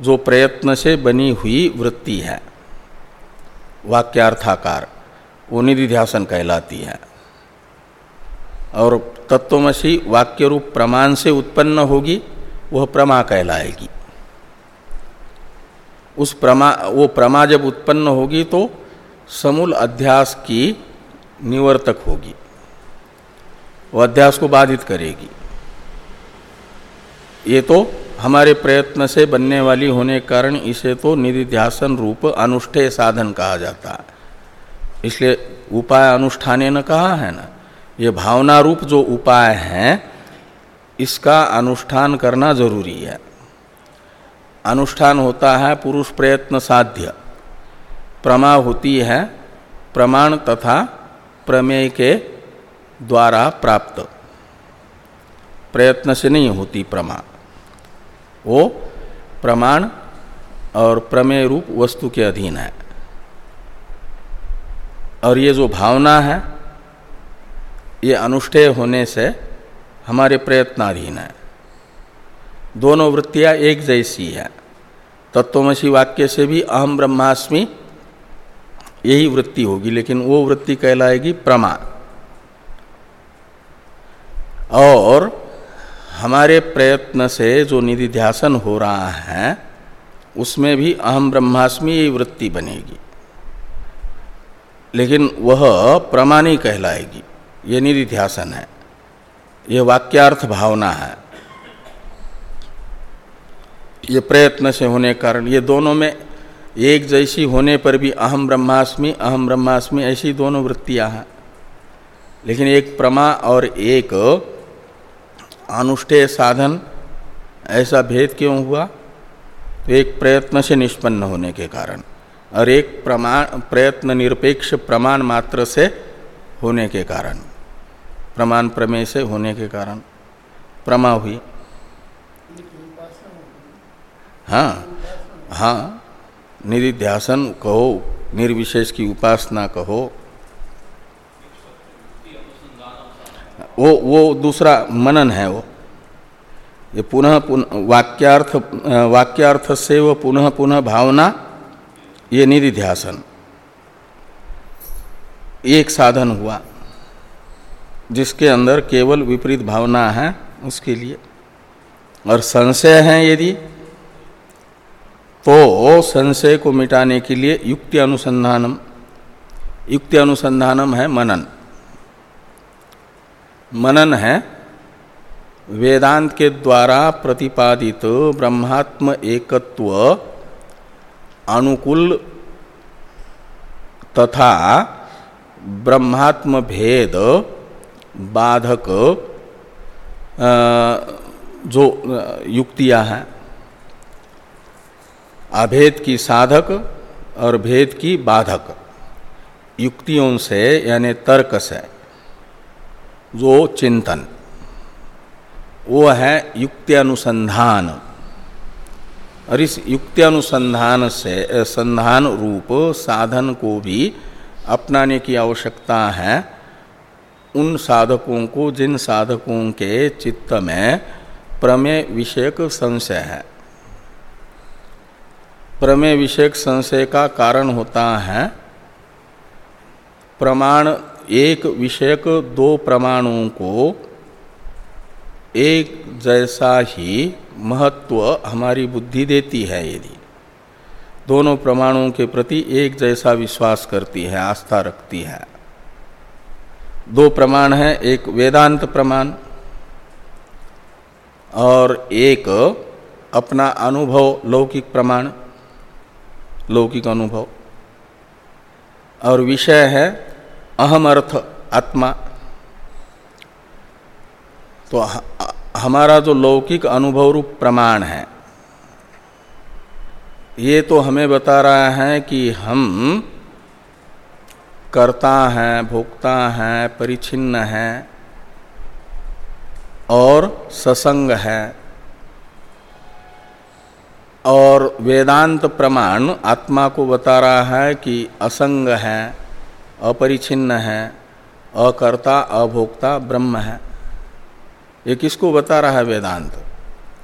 Speaker 1: जो प्रयत्न से बनी हुई वृत्ति है। वाक्यार्थाकार, वो निधिध्यासन कहलाती है। और तत्वमसी वाक्य रूप प्रमाण से उत्पन्न होगी, वह प्रमा कहलाएगी। उस प्रमा, वो प्रमा जब उत्पन्न होगी तो समूल अध्यास की निवर्तक होगी। वो अध्यास को बाधित करेगी। ये तो हमारे प्रयत्न से बनने वाली होने के कारण इसे तो निधिध्यासन रूप अनुष्ठेय साधन कहा जाता है। इसलिए उपाय अनुष्ठाने न कहा है ना। ये भावना रूप जो उपाय है, इसका अनुष्ठान करना ज़रूरी है। अनुष्ठान होता है पुरुष प्रयत्न साध्य। प्रमा होती है, प्रमाण तथा प्रमेय के द्वारा प्राप्त। प्रयत्न से नहीं होती प्रमा। वो प्रमाण और प्रमेय रूप वस्तु के अधीन है। और ये जो भावना है, ये अनुष्ठेय होने से हमारे प्रयत्नाधीन है। दोनों वृत्तियाँ एक जैसी है। तत्वमसी वाक्य से भी अहम ब्रह्मास्मि यही वृत्ति होगी, लेकिन वो वृत्ति कहलाएगी प्रमा। और हमारे प्रयत्न से जो निधिध्यासन हो रहा है, उसमें भी अहम ब्रह्मास्मि वृत्ति बनेगी। लेकिन वह प्रमाणी कहलाएगी, ये निधिध्यासन है यह वाक्यार्थ भावना है। ये प्रयत्न से होने कारण ये दोनों में एक जैसी होने पर भी अहम ब्रह्मास्मि अहम ब्रह्मास्मि, ऐसी दोनों वृत्तियाँ हैं। लेकिन एक प्रमा और एक अनुष्ठेय साधन, ऐसा भेद क्यों हुआ? तो एक प्रयत्न से निष्पन्न होने के कारण, और एक प्रमाण प्रयत्न निरपेक्ष प्रमाण मात्र से होने के कारण, प्रमाण प्रमेय से होने के कारण, प्रमा हुई। हाँ हाँ। निधिध्यासन कहो, निर्विशेष की उपासना कहो। वो वो दूसरा मनन है वो। ये पुनः पुनः, वाक्यार्थ वाक्यार्थ से वो पुनः पुनः भावना, ये निधिध्यासन एक साधन हुआ, जिसके अंदर केवल विपरीत भावना है, उसके लिए। और संशय है यदि तो संशय को मिटाने के लिए युक्ति अनुसंधानम युक्ति अनुसंधानम है मनन। मनन है वेदांत के द्वारा प्रतिपादित ब्रह्मात्म एकत्व अनुकूल तथा ब्रह्मात्म भेद बाधक जो युक्तियाँ हैं। अभेद की साधक और भेद की बाधक। युक्तियों से, यानी तर्क से जो चिंतन। वो है युक्त्यानुसंधान और इस युक्त्यानुसंधान से संधान रूप साधन को भी अपनाने की आवश्यकता है। उन साधकों को, जिन साधकों के चित्त में प्रमेय विषयक संशय है। प्रमेय विषयक संशय का कारण होता है। प्रमाण एक विषयक दो प्रमाणों को एक जैसा ही महत्व हमारी बुद्धि देती है यदि दोनों प्रमाणों के प्रति एक जैसा विश्वास करती है, आस्था रखती है। दो प्रमाण है, एक वेदांत प्रमाण और एक अपना अनुभव लौकिक प्रमाण। लौकिक अनुभव। और विषय है अहम अर्थ आत्मा। तो हमारा जो लौकिक अनुभव रूप प्रमाण है, ये तो हमें बता रहा है कि हम करता हैं भोक्ता हैं, परिचिन्न हैं और ससंग है। और वेदांत प्रमाण आत्मा को बता रहा है कि असंग है अपरिछिन्न है, अकर्ता, अभोक्ता, ब्रह्म है। ये किसको बता रहा है वेदांत?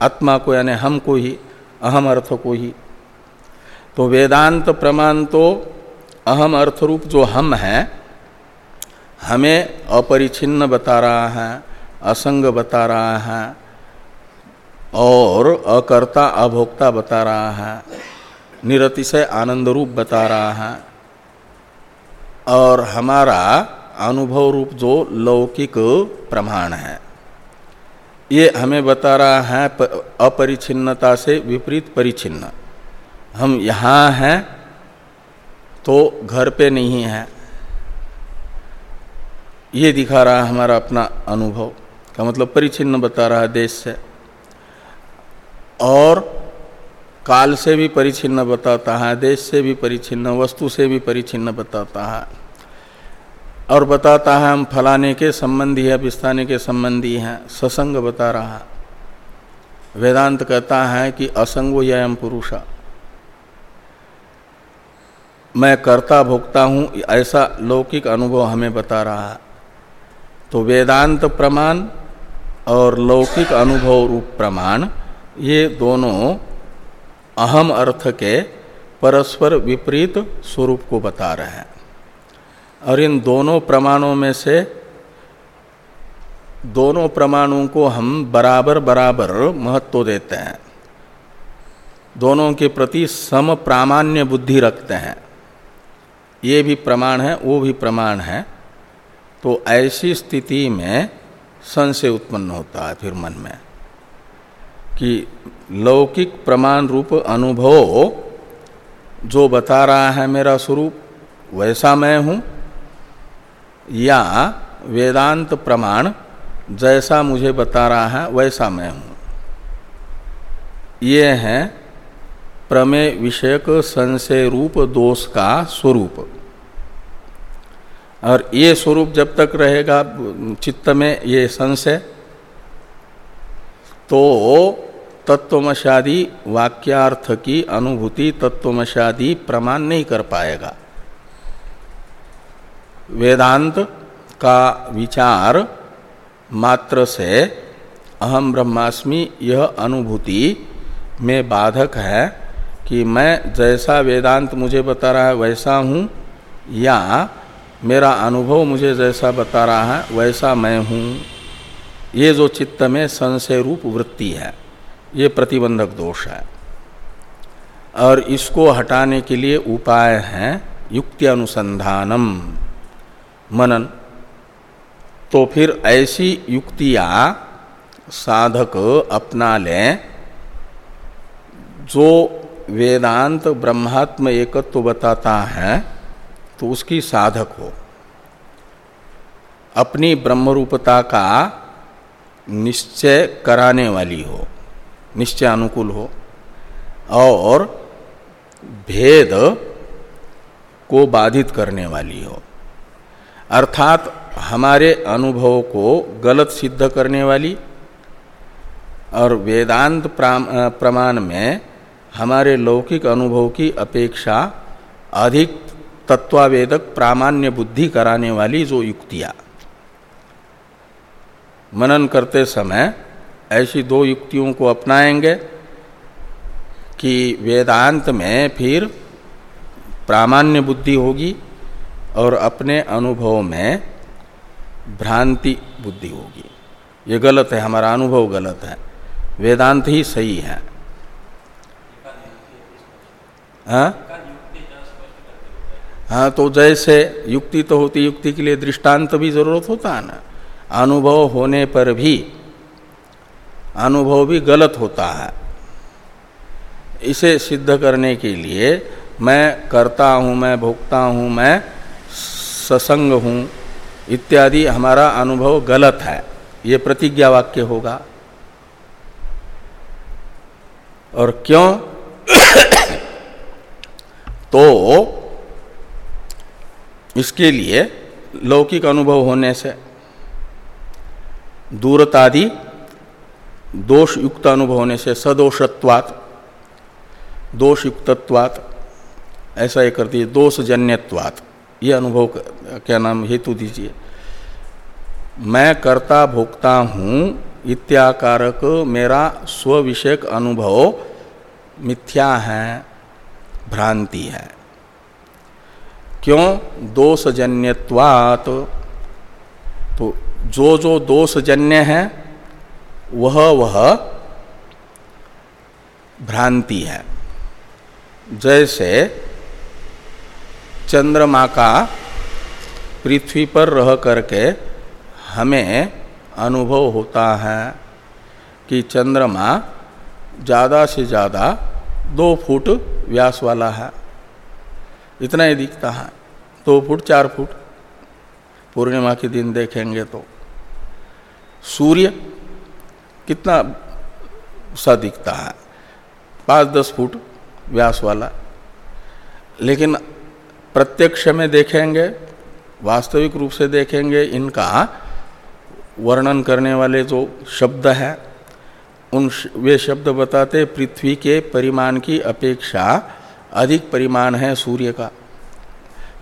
Speaker 1: आत्मा को यानी हम को ही, अहम अर्थ को ही। तो वेदांत प्रमाण तो अहम अर्थ रूप जो हम हैं, हमें अपरिछिन्न बता रहा है, असंग बता रहा है और अकर्ता अभोक्ता बता रहा है निरतिशय आनंद रूप बता रहा है, और हमारा अनुभव रूप जो लौकिक प्रमाण है। ये हमें बता रहा है अपरिछिन्नता से विपरीत परिचिन्न हम यहाँ हैं तो घर पे नहीं है। ये दिखा रहा है हमारा अपना अनुभव, का मतलब परिचिन्न बता रहा है देश से। और काल से भी परिचिन्न बताता है, देश से भी परिचिन्न, वस्तु से भी परिचिन्न बताता है। और बताता है हम फलाने के संबंधी है, पिस्ताने के संबंधी हैं, ससंग बता रहा है। वेदांत कहता है कि असंगो यम पुरुषा। मैं कर्ता भोक्ता हूँ, ऐसा लौकिक अनुभव हमें बता रहा है। तो वेदांत प्रमाण और लौकिक अनुभव रूप प्रमाण ये दोनों अहम अर्थ के परस्पर विपरीत स्वरूप को बता रहे हैं। और इन दोनों प्रमाणों में से दोनों प्रमाणों को हम बराबर बराबर महत्व देते हैं। दोनों के प्रति सम प्रामाण्य बुद्धि रखते हैं। ये भी प्रमाण है, वो भी प्रमाण है। तो ऐसी स्थिति में संशय उत्पन्न होता है फिर मन में। कि लौकिक प्रमाण रूप अनुभव जो बता रहा है मेरा स्वरूप, वैसा मैं हूँ, या वेदांत प्रमाण जैसा मुझे बता रहा है, वैसा मैं हूँ। ये है प्रमेय विषयक संशय रूप दोष का स्वरूप। और ये स्वरूप जब तक रहेगा चित्त में ये संशय तो तत्वमशादी वाक्यार्थ की अनुभूति तत्वमशादी प्रमाण नहीं कर पाएगा। वेदांत का विचार मात्र से अहम ब्रह्मास्मि यह अनुभूति में बाधक है कि मैं जैसा वेदांत मुझे बता रहा है वैसा हूँ, या मेरा अनुभव मुझे जैसा बता रहा है वैसा मैं हूँ। ये जो चित्त में संशय रूप वृत्ति है। ये प्रतिबंधक दोष है। और इसको हटाने के लिए उपाय हैं युक्ति अनुसंधानम। मनन। तो फिर ऐसी युक्तियाँ साधक अपना लें, जो वेदांत ब्रह्मात्म एकत्व बताता है तो उसकी साधक हो। अपनी ब्रह्मरूपता का निश्चय कराने वाली हो। निश्चय अनुकूल हो। और भेद को बाधित करने वाली हो। अर्थात हमारे अनुभव को गलत सिद्ध करने वाली और वेदांत प्रमाण में हमारे लौकिक अनुभव की अपेक्षा अधिक तत्वावेदक प्रामाण्य बुद्धि कराने वाली जो युक्तियाँ। मनन करते समय ऐसी दो युक्तियों को अपनाएँगे कि वेदांत में फिर प्रामाण्य बुद्धि होगी और अपने अनुभव में भ्रांति बुद्धि होगी। ये गलत है, हमारा अनुभव गलत है। वेदांत ही सही है। हाँ? हाँ तो जैसे युक्ति तो होती, युक्ति के लिए दृष्टांत भी ज़रूरत होता है ना। अनुभव होने पर भी अनुभव भी गलत होता है। इसे सिद्ध करने के लिए मैं करता हूँ, मैं भोगता हूँ, मैं ससंग हूँ, इत्यादि हमारा अनुभव गलत है। ये प्रतिज्ञा वाक्य होगा। और क्यों? तो इसके लिए लौकिक अनुभव होने से, दूरतादि दोष युक्त अनुभव होने से सदोषत्वात। दोष युक्तत्वात ऐसा ये करती है दोष ये अनुभव क्या नाम, हेतु दीजिए। मैं कर्ता भोक्ता हूँ, इत्याकारक मेरा स्विषयक अनुभव मिथ्या है, भ्रांति है। क्यों? दोषजन्यवात तो जो जो दोषजन्य है वह वह भ्रांति है। जैसे चंद्रमा का पृथ्वी पर रह करके हमें अनुभव होता है कि चंद्रमा ज़्यादा से ज़्यादा दो फुट व्यास वाला है। इतना ही दिखता है। दो फुट, चार फुट। पूर्णिमा के दिन देखेंगे तो। सूर्य कितना सा दिखता है। पाँच दस फुट व्यास वाला। लेकिन प्रत्यक्ष में देखेंगे, वास्तविक रूप से देखेंगे, इनका वर्णन करने वाले जो शब्द हैं, उन वे शब्द बताते, पृथ्वी के परिमाण की अपेक्षा अधिक परिमाण है सूर्य का।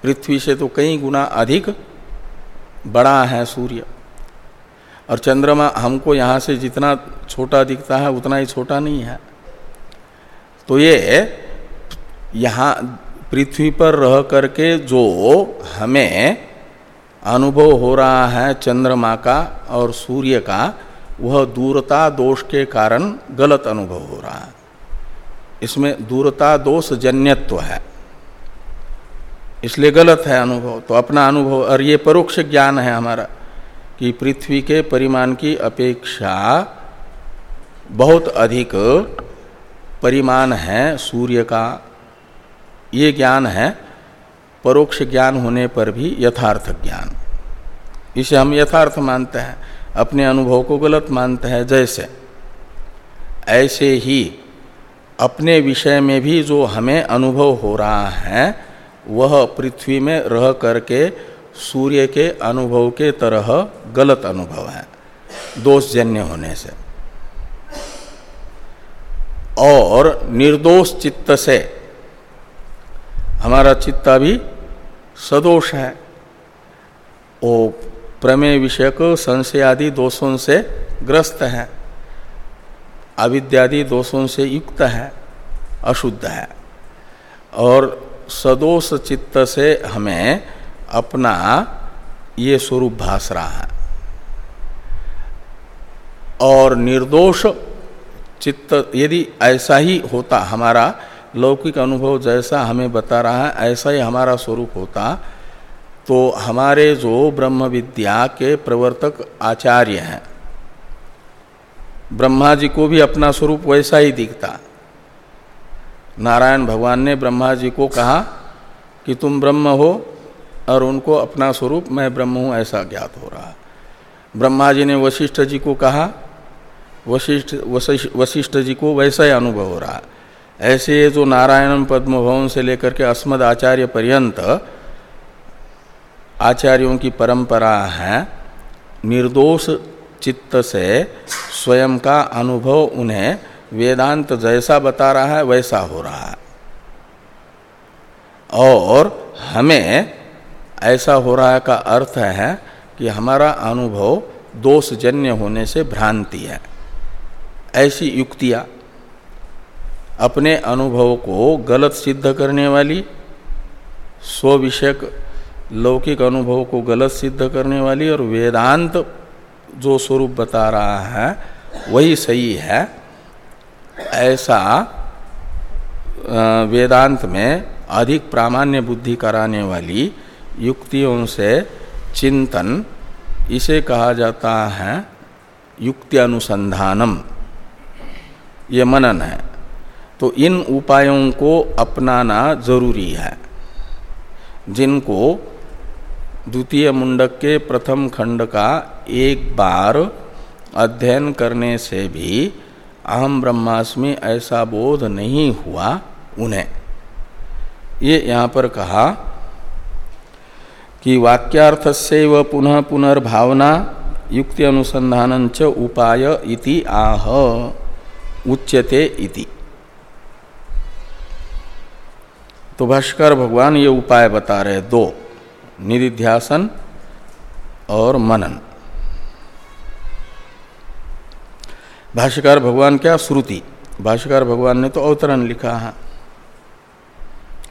Speaker 1: पृथ्वी से तो कई गुना अधिक बड़ा है सूर्य। और चंद्रमा हमको यहाँ से जितना छोटा दिखता है, उतना ही छोटा नहीं है। तो ये यहाँ पृथ्वी पर रह करके जो हमें अनुभव हो रहा है चंद्रमा का और सूर्य का, वह दूरता दोष के कारण गलत अनुभव हो रहा है। इसमें दूरता दोष जन्यत्व है। इसलिए गलत है अनुभव। तो अपना अनुभव और ये परोक्ष ज्ञान है हमारा। कि पृथ्वी के परिमाण की अपेक्षा बहुत अधिक परिमाण है सूर्य का। ये ज्ञान है। परोक्ष ज्ञान होने पर भी यथार्थ ज्ञान। इसे हम यथार्थ मानते हैं। अपने अनुभव को गलत मानते हैं। जैसे, ऐसे ही अपने विषय में भी जो हमें अनुभव हो रहा है, वह पृथ्वी में रह करके सूर्य के अनुभव के तरह गलत अनुभव है, दोषजन्य होने से। और निर्दोष चित्त से हमारा चित्त भी सदोष है। वो प्रमेय विषयक संशय आदि दोषों से ग्रस्त है, अविद्यादि दोषों से युक्त है, अशुद्ध है। और सदोष चित्त से हमें अपना ये स्वरूप भास रहा है। और निर्दोष चित्त यदि ऐसा ही होता हमारा, लौकिक अनुभव जैसा हमें बता रहा है, ऐसा ही हमारा स्वरूप होता तो हमारे जो ब्रह्म विद्या के प्रवर्तक आचार्य हैं, ब्रह्मा जी को भी अपना स्वरूप वैसा ही दिखता। नारायण भगवान ने ब्रह्मा जी को कहा कि तुम ब्रह्म हो और उनको अपना स्वरूप मैं ब्रह्म हूँ ऐसा ज्ञात हो रहा। ब्रह्मा जी ने वशिष्ठ जी को कहा, वशिष्ठ वशिष्ठ जी को वैसा ही अनुभव हो रहा। ऐसे जो नारायण पद्म भवन से लेकर के अस्मद आचार्य पर्यंत आचार्यों की परंपरा है, निर्दोष चित्त से स्वयं का अनुभव उन्हें वेदांत जैसा बता रहा है, वैसा हो रहा है। और हमें ऐसा हो रहा है का अर्थ है कि हमारा अनुभव दोषजन्य होने से भ्रांति है। ऐसी युक्तियाँ अपने अनुभव को गलत सिद्ध करने वाली स्व विषयक लौकिक अनुभव को गलत सिद्ध करने वाली और वेदांत जो स्वरूप बता रहा है, वही सही है। ऐसा वेदांत में अधिक प्रामाण्य बुद्धि कराने वाली युक्तियों से चिंतन, इसे कहा जाता है युक्ति अनुसंधानम ये मनन है। तो इन उपायों को अपनाना ज़रूरी है। जिनको द्वितीय मुंडक के प्रथम खंड का एक बार अध्ययन करने से भी अहम ब्रह्मास्मि ऐसा बोध नहीं हुआ उन्हें। ये यहाँ पर कहा कि वाक्यार्थ से व पुनः पुनर्भावना युक्ति अनुसंधान च उपाय इति आह, उच्यते इति। तो भाष्कर भगवान ये उपाय बता रहे दो, निधिध्यासन और मनन। भाष्यकार भगवान क्या? श्रुति। भाष्यकार भगवान ने तो अवतरण लिखा है।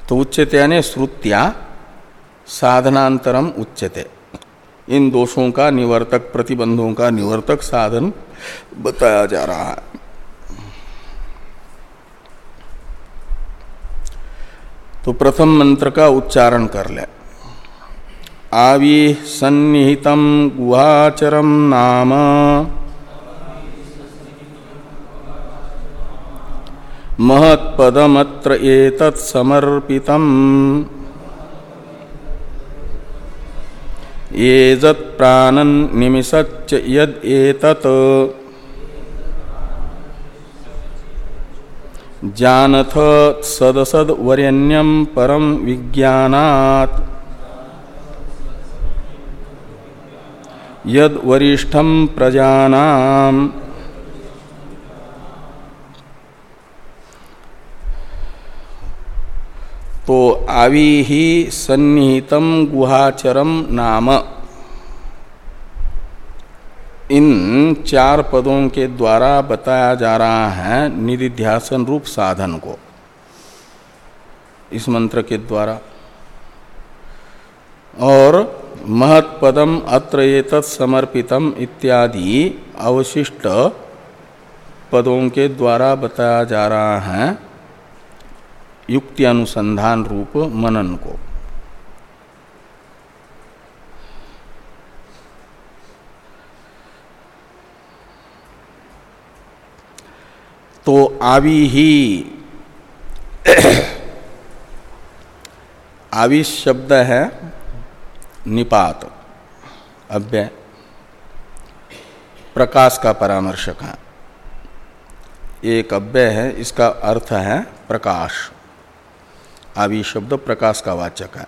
Speaker 1: तो उच्चते यानी श्रुत्या साधनांतरम उच्चते इन दोषों का निवर्तक, प्रतिबंधों का निवर्तक साधन बताया जा रहा है। तो प्रथम मंत्र का उच्चारण कर ले। आवि सन्निहितम गुहाचरम नाम। महत्पदमत्र एतत् समर्पितम् एजत् प्राणन निमिषच यद जानथ सदसद वरेण्यम परम विज्ञानात्। यद वरिष्ठम प्रजानाम। तो आवि ही सन्निहितम गुहाचरम नाम। इन चार पदों के द्वारा बताया जा रहा है निधिध्यासन रूप साधन को। इस मंत्र के द्वारा। और महत्पदम अत्र समर्पितम इत्यादि अवशिष्ट पदों के द्वारा बताया जा रहा है। युक्ति अनुसंधान रूप मनन को। तो आवि ही आवि शब्द है निपात, अव्यय। प्रकाश का परामर्शक है। एक अव्यय है, इसका अर्थ है प्रकाश। आवि शब्द प्रकाश का वाचक है।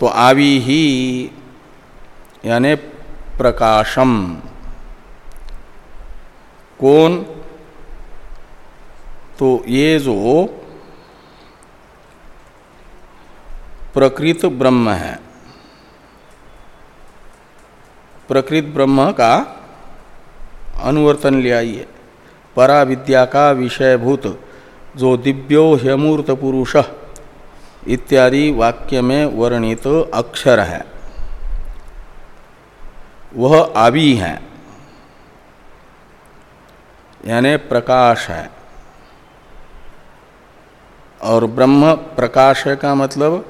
Speaker 1: तो आवि ही यानी प्रकाशम। कौन? तो ये जो प्रकृत ब्रह्म है। प्रकृत ब्रह्म का अनुवर्तन ले आइए परा विद्या का विषयभूत, जो दिव्यो ह्यमूर्त पुरुष इत्यादि वाक्य में वर्णित अक्षर है। वह आवि है, यानी प्रकाश है। और ब्रह्म प्रकाश है का मतलब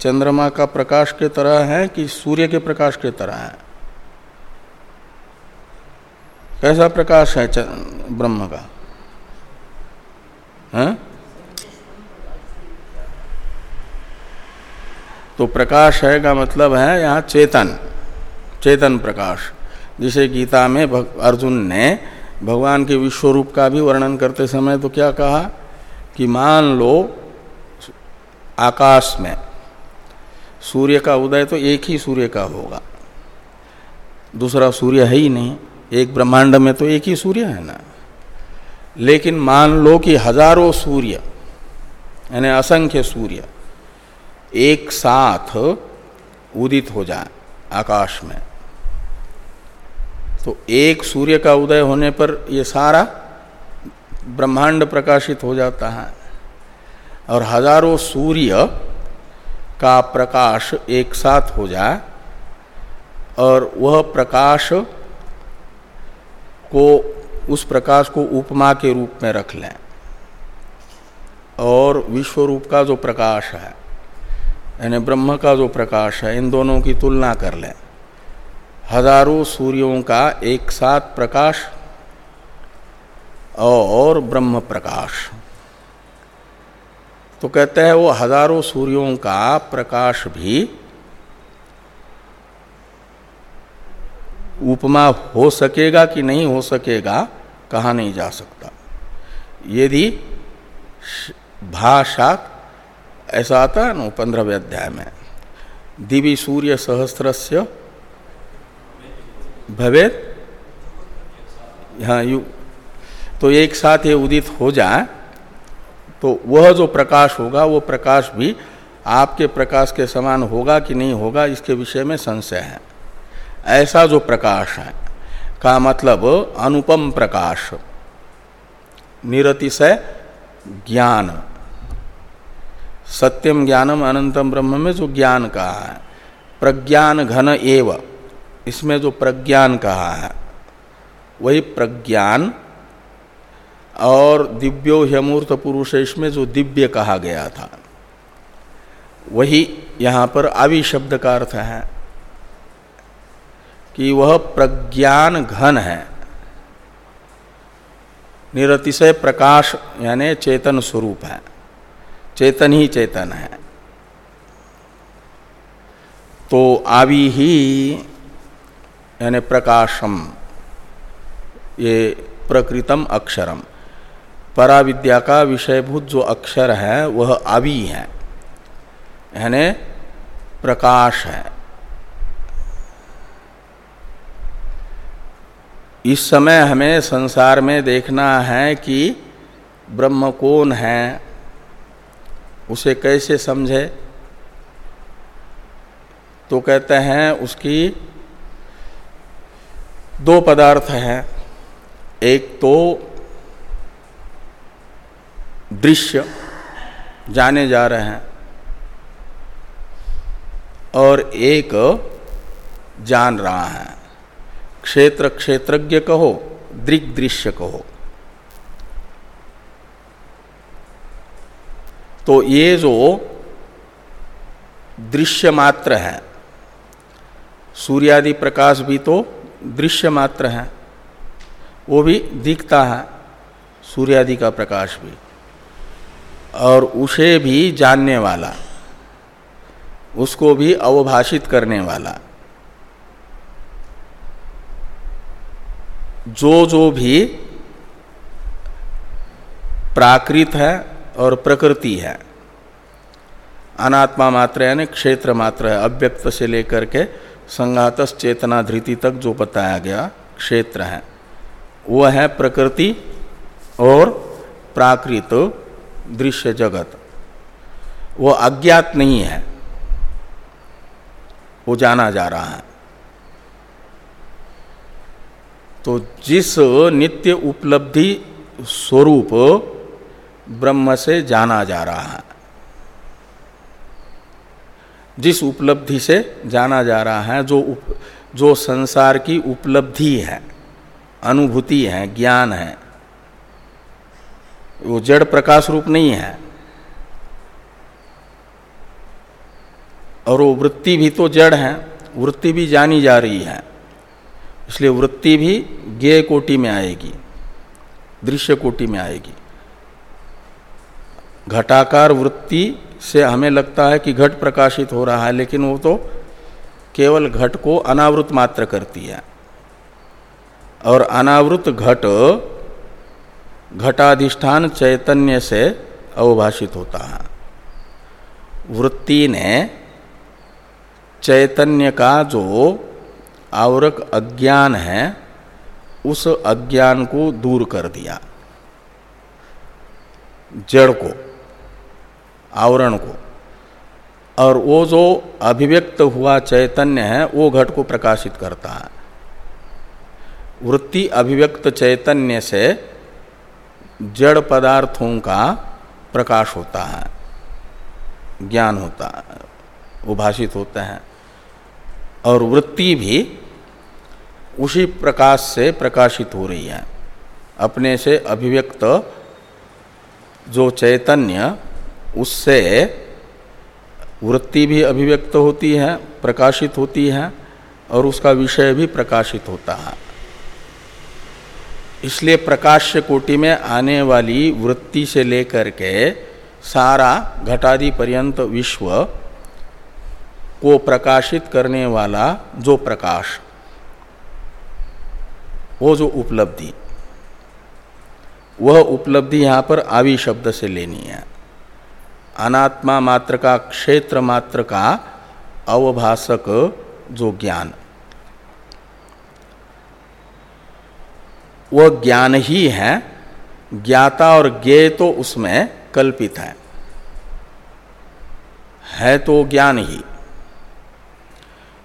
Speaker 1: चंद्रमा का प्रकाश के तरह है कि सूर्य के प्रकाश के तरह है। कैसा प्रकाश है ब्रह्म का है? तो प्रकाश है का मतलब है यहाँ चेतन चेतन प्रकाश, जिसे गीता में अर्जुन ने भगवान के विश्व रूप का भी वर्णन करते समय तो क्या कहा कि मान लो आकाश में सूर्य का उदय तो एक ही सूर्य का होगा, दूसरा सूर्य है ही नहीं एक ब्रह्मांड में तो एक ही सूर्य है ना। लेकिन मान लो कि हज़ारों सूर्य, यानी असंख्य सूर्य, एक साथ उदित हो जाए आकाश में तो एक सूर्य का उदय होने पर ये सारा ब्रह्मांड प्रकाशित हो जाता है। और हज़ारों सूर्य का प्रकाश एक साथ हो जाए और वह प्रकाश को उस प्रकाश को उपमा के रूप में रख लें। और विश्व रूप का जो प्रकाश है, यानी ब्रह्म का जो प्रकाश है, इन दोनों की तुलना कर लें। हज़ारों सूर्यों का एक साथ प्रकाश और ब्रह्म प्रकाश। तो कहते हैं वो हज़ारों सूर्यों का प्रकाश भी उपमा हो सकेगा कि नहीं हो सकेगा, कहा नहीं जा सकता। यदि भाषा ऐसा आता है ना पंद्रहवें अध्याय में, दिवी सूर्य सहस्रस्य भवेद हाँ यू तो एक साथ ये उदित हो जाए तो वह जो प्रकाश होगा, वो प्रकाश भी आपके प्रकाश के समान होगा कि नहीं होगा, इसके विषय में संशय है। ऐसा जो प्रकाश है, का मतलब अनुपम प्रकाश, निरतिशय ज्ञान। सत्यम ज्ञानम अनंतम ब्रह्म में जो ज्ञान कहा है, प्रज्ञान घन एव, इसमें जो प्रज्ञान कहा है, वही प्रज्ञान और दिव्यो ह्यमूर्त पुरुषेश में जो दिव्य कहा गया था। वही यहाँ पर आवि शब्द का अर्थ है। कि वह प्रज्ञान घन है। निरतिशय प्रकाश यानी चेतन स्वरूप है। चेतन ही चेतन है। तो आवि ही यानी प्रकाशम, ये प्रकृतम अक्षरम। पराविद्या का विषयभूत जो अक्षर है, वह आवी है। यानी प्रकाश है। इस समय हमें संसार में देखना है कि ब्रह्म कौन है। उसे कैसे समझे? तो कहते हैं उसकी दो पदार्थ हैं। एक तो दृश्य जाने जा रहे हैं और एक जान रहा है। क्षेत्र क्षेत्रज्ञ कहो दृग दृश्य कहो। तो ये जो दृश्य मात्र है, सूर्यादि प्रकाश भी तो दृश्य मात्र है, वो भी दिखता है, सूर्यादि का प्रकाश भी। और उसे भी जानने वाला, उसको भी अवभाषित करने वाला जो जो भी प्राकृत है और प्रकृति है, अनात्मा मात्र यानी क्षेत्र मात्र है, अव्यक्त से लेकर के संघात चेतना धृति तक जो बताया गया क्षेत्र है वह है प्रकृति और प्राकृत दृश्य जगत। वो अज्ञात नहीं है, वो जाना जा रहा है। तो जिस नित्य उपलब्धि स्वरूप ब्रह्म से जाना जा रहा है जिस उपलब्धि से जाना जा रहा है जो उप, जो संसार की उपलब्धि है अनुभूति है ज्ञान है वो जड़ प्रकाश रूप नहीं है और वो वृत्ति भी तो जड़ है वृत्ति भी जानी जा रही है इसलिए वृत्ति भी ज्ञ कोटि में आएगी, दृश्य कोटि में आएगी। घटाकार वृत्ति से हमें लगता है कि घट प्रकाशित हो रहा है, लेकिन वो तो केवल घट को अनावृत मात्र करती है। और अनावृत घट घटाधिष्ठान चैतन्य से अवभाषित होता है। वृत्ति ने चैतन्य का जो आवरक अज्ञान है, उस अज्ञान को दूर कर दिया। जड़ को, आवरण को। और वो जो अभिव्यक्त हुआ चैतन्य है, वो घट को प्रकाशित करता है। वृत्ति अभिव्यक्त चैतन्य से जड़ पदार्थों का प्रकाश होता है, ज्ञान होता है उभाषित होते हैं। और वृत्ति भी उसी प्रकाश से प्रकाशित हो रही है। अपने से अभिव्यक्त जो चैतन्य, उससे वृत्ति भी अभिव्यक्त होती है, प्रकाशित होती है और उसका विषय भी प्रकाशित होता है। इसलिए प्रकाश्य कोटि में आने वाली वृत्ति से लेकर के सारा घटादि पर्यंत विश्व को प्रकाशित करने वाला जो प्रकाश, वो जो उपलब्धि, वह उपलब्धि यहाँ पर आवि शब्द से लेनी है। अनात्मा मात्र का, क्षेत्र मात्र का अवभाषक जो ज्ञान, वह ज्ञान ही है, ज्ञाता और ज्ञेय तो उसमें कल्पित है। है तो ज्ञान ही।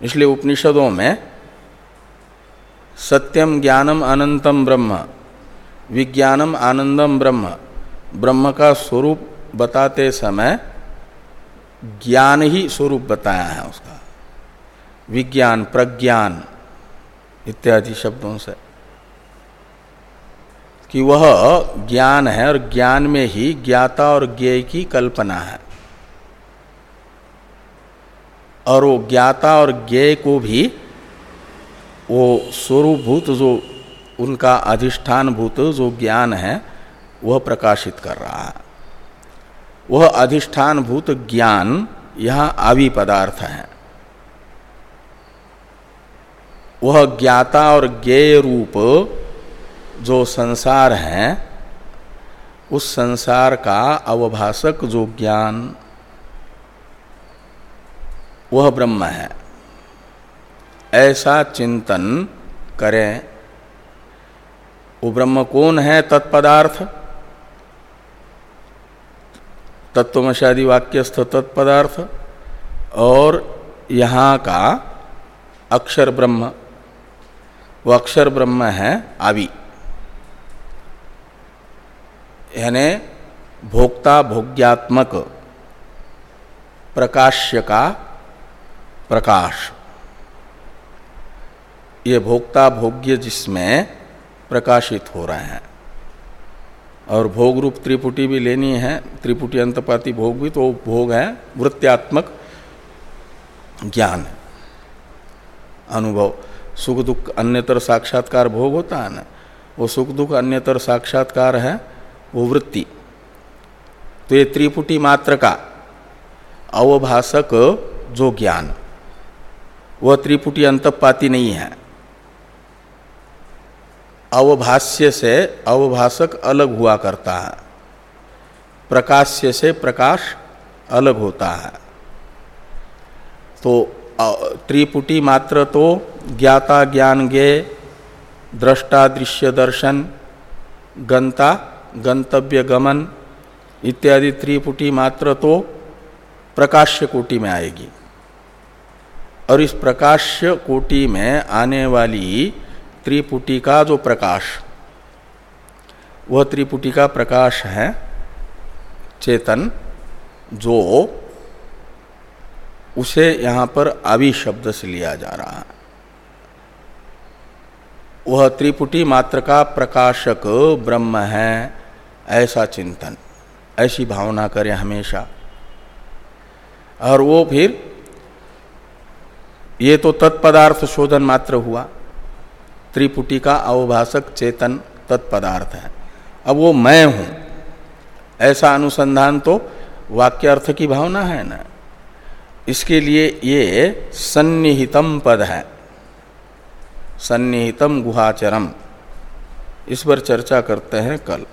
Speaker 1: इसलिए उपनिषदों में सत्यम ज्ञानम अनंतम ब्रह्म, विज्ञानम आनंदम ब्रह्म ब्रह्म का स्वरूप बताते समय ज्ञान ही स्वरूप बताया है उसका। विज्ञान, प्रज्ञान इत्यादि शब्दों से। कि वह ज्ञान है और ज्ञान में ही ज्ञाता और ज्ञेय की कल्पना है। और वो ज्ञाता और ज्ञेय को भी वो स्वरूभूत जो उनका अधिष्ठान भूत जो ज्ञान है, वह प्रकाशित कर रहा है। वह अधिष्ठान भूत ज्ञान यह आवि पदार्थ है। वह ज्ञाता और ज्ञेय रूप जो संसार है, उस संसार का अवभाषक जो ज्ञान वह ब्रह्म है। ऐसा चिंतन करें। वो ब्रह्म कौन है तत्पदार्थ? तत्वमशादी वाक्यस्थ तत्पदार्थ। और यहाँ का अक्षर ब्रह्म। वो अक्षर ब्रह्म है आवि। यानी भोक्ता भोग्यात्मक प्रकाश्य का प्रकाश। ये भोक्ता भोग्य जिसमें प्रकाशित हो रहे हैं। और भोग रूप त्रिपुटी भी लेनी है, त्रिपुटी अंतपाती भोग भी तो भोग है वृत्त्यात्मक ज्ञान। अनुभव, सुख दुख अन्यतर साक्षात्कार भोग होता है ना, वो सुख दुख अन्यतर साक्षात्कार है, वो वृत्ति। तो ये त्रिपुटी मात्र का अवभाषक जो ज्ञान। वह त्रिपुटी अंतपाती नहीं है। अवभाष्य से अवभाषक अलग हुआ करता है। प्रकाश्य से प्रकाश अलग होता है। तो त्रिपुटी मात्र तो ज्ञाता ज्ञान गे दृष्टा दृश्य दर्शन, गंता, गंतव्य गमन इत्यादि त्रिपुटी मात्र तो प्रकाश्य कोटि में आएगी। और इस प्रकाश्य कोटि में आने वाली त्रिपुटी का जो प्रकाश, वह त्रिपुटी का प्रकाश है चेतन, जो उसे यहाँ पर आवि शब्द से लिया जा रहा है। वह त्रिपुटी मात्र का प्रकाशक ब्रह्म है, ऐसा चिंतन, ऐसी भावना करें हमेशा। और वो फिर ये तो तत्पदार्थ शोधन मात्र हुआ। त्रिपुटी का अवभाषक चेतन तत्पदार्थ है। अब वो मैं हूँ। ऐसा अनुसंधान तो वाक्य अर्थ की भावना है ना। इसके लिए ये सन्निहितम पद है। सन्निहितम गुहाचरम। इस पर चर्चा करते हैं कल।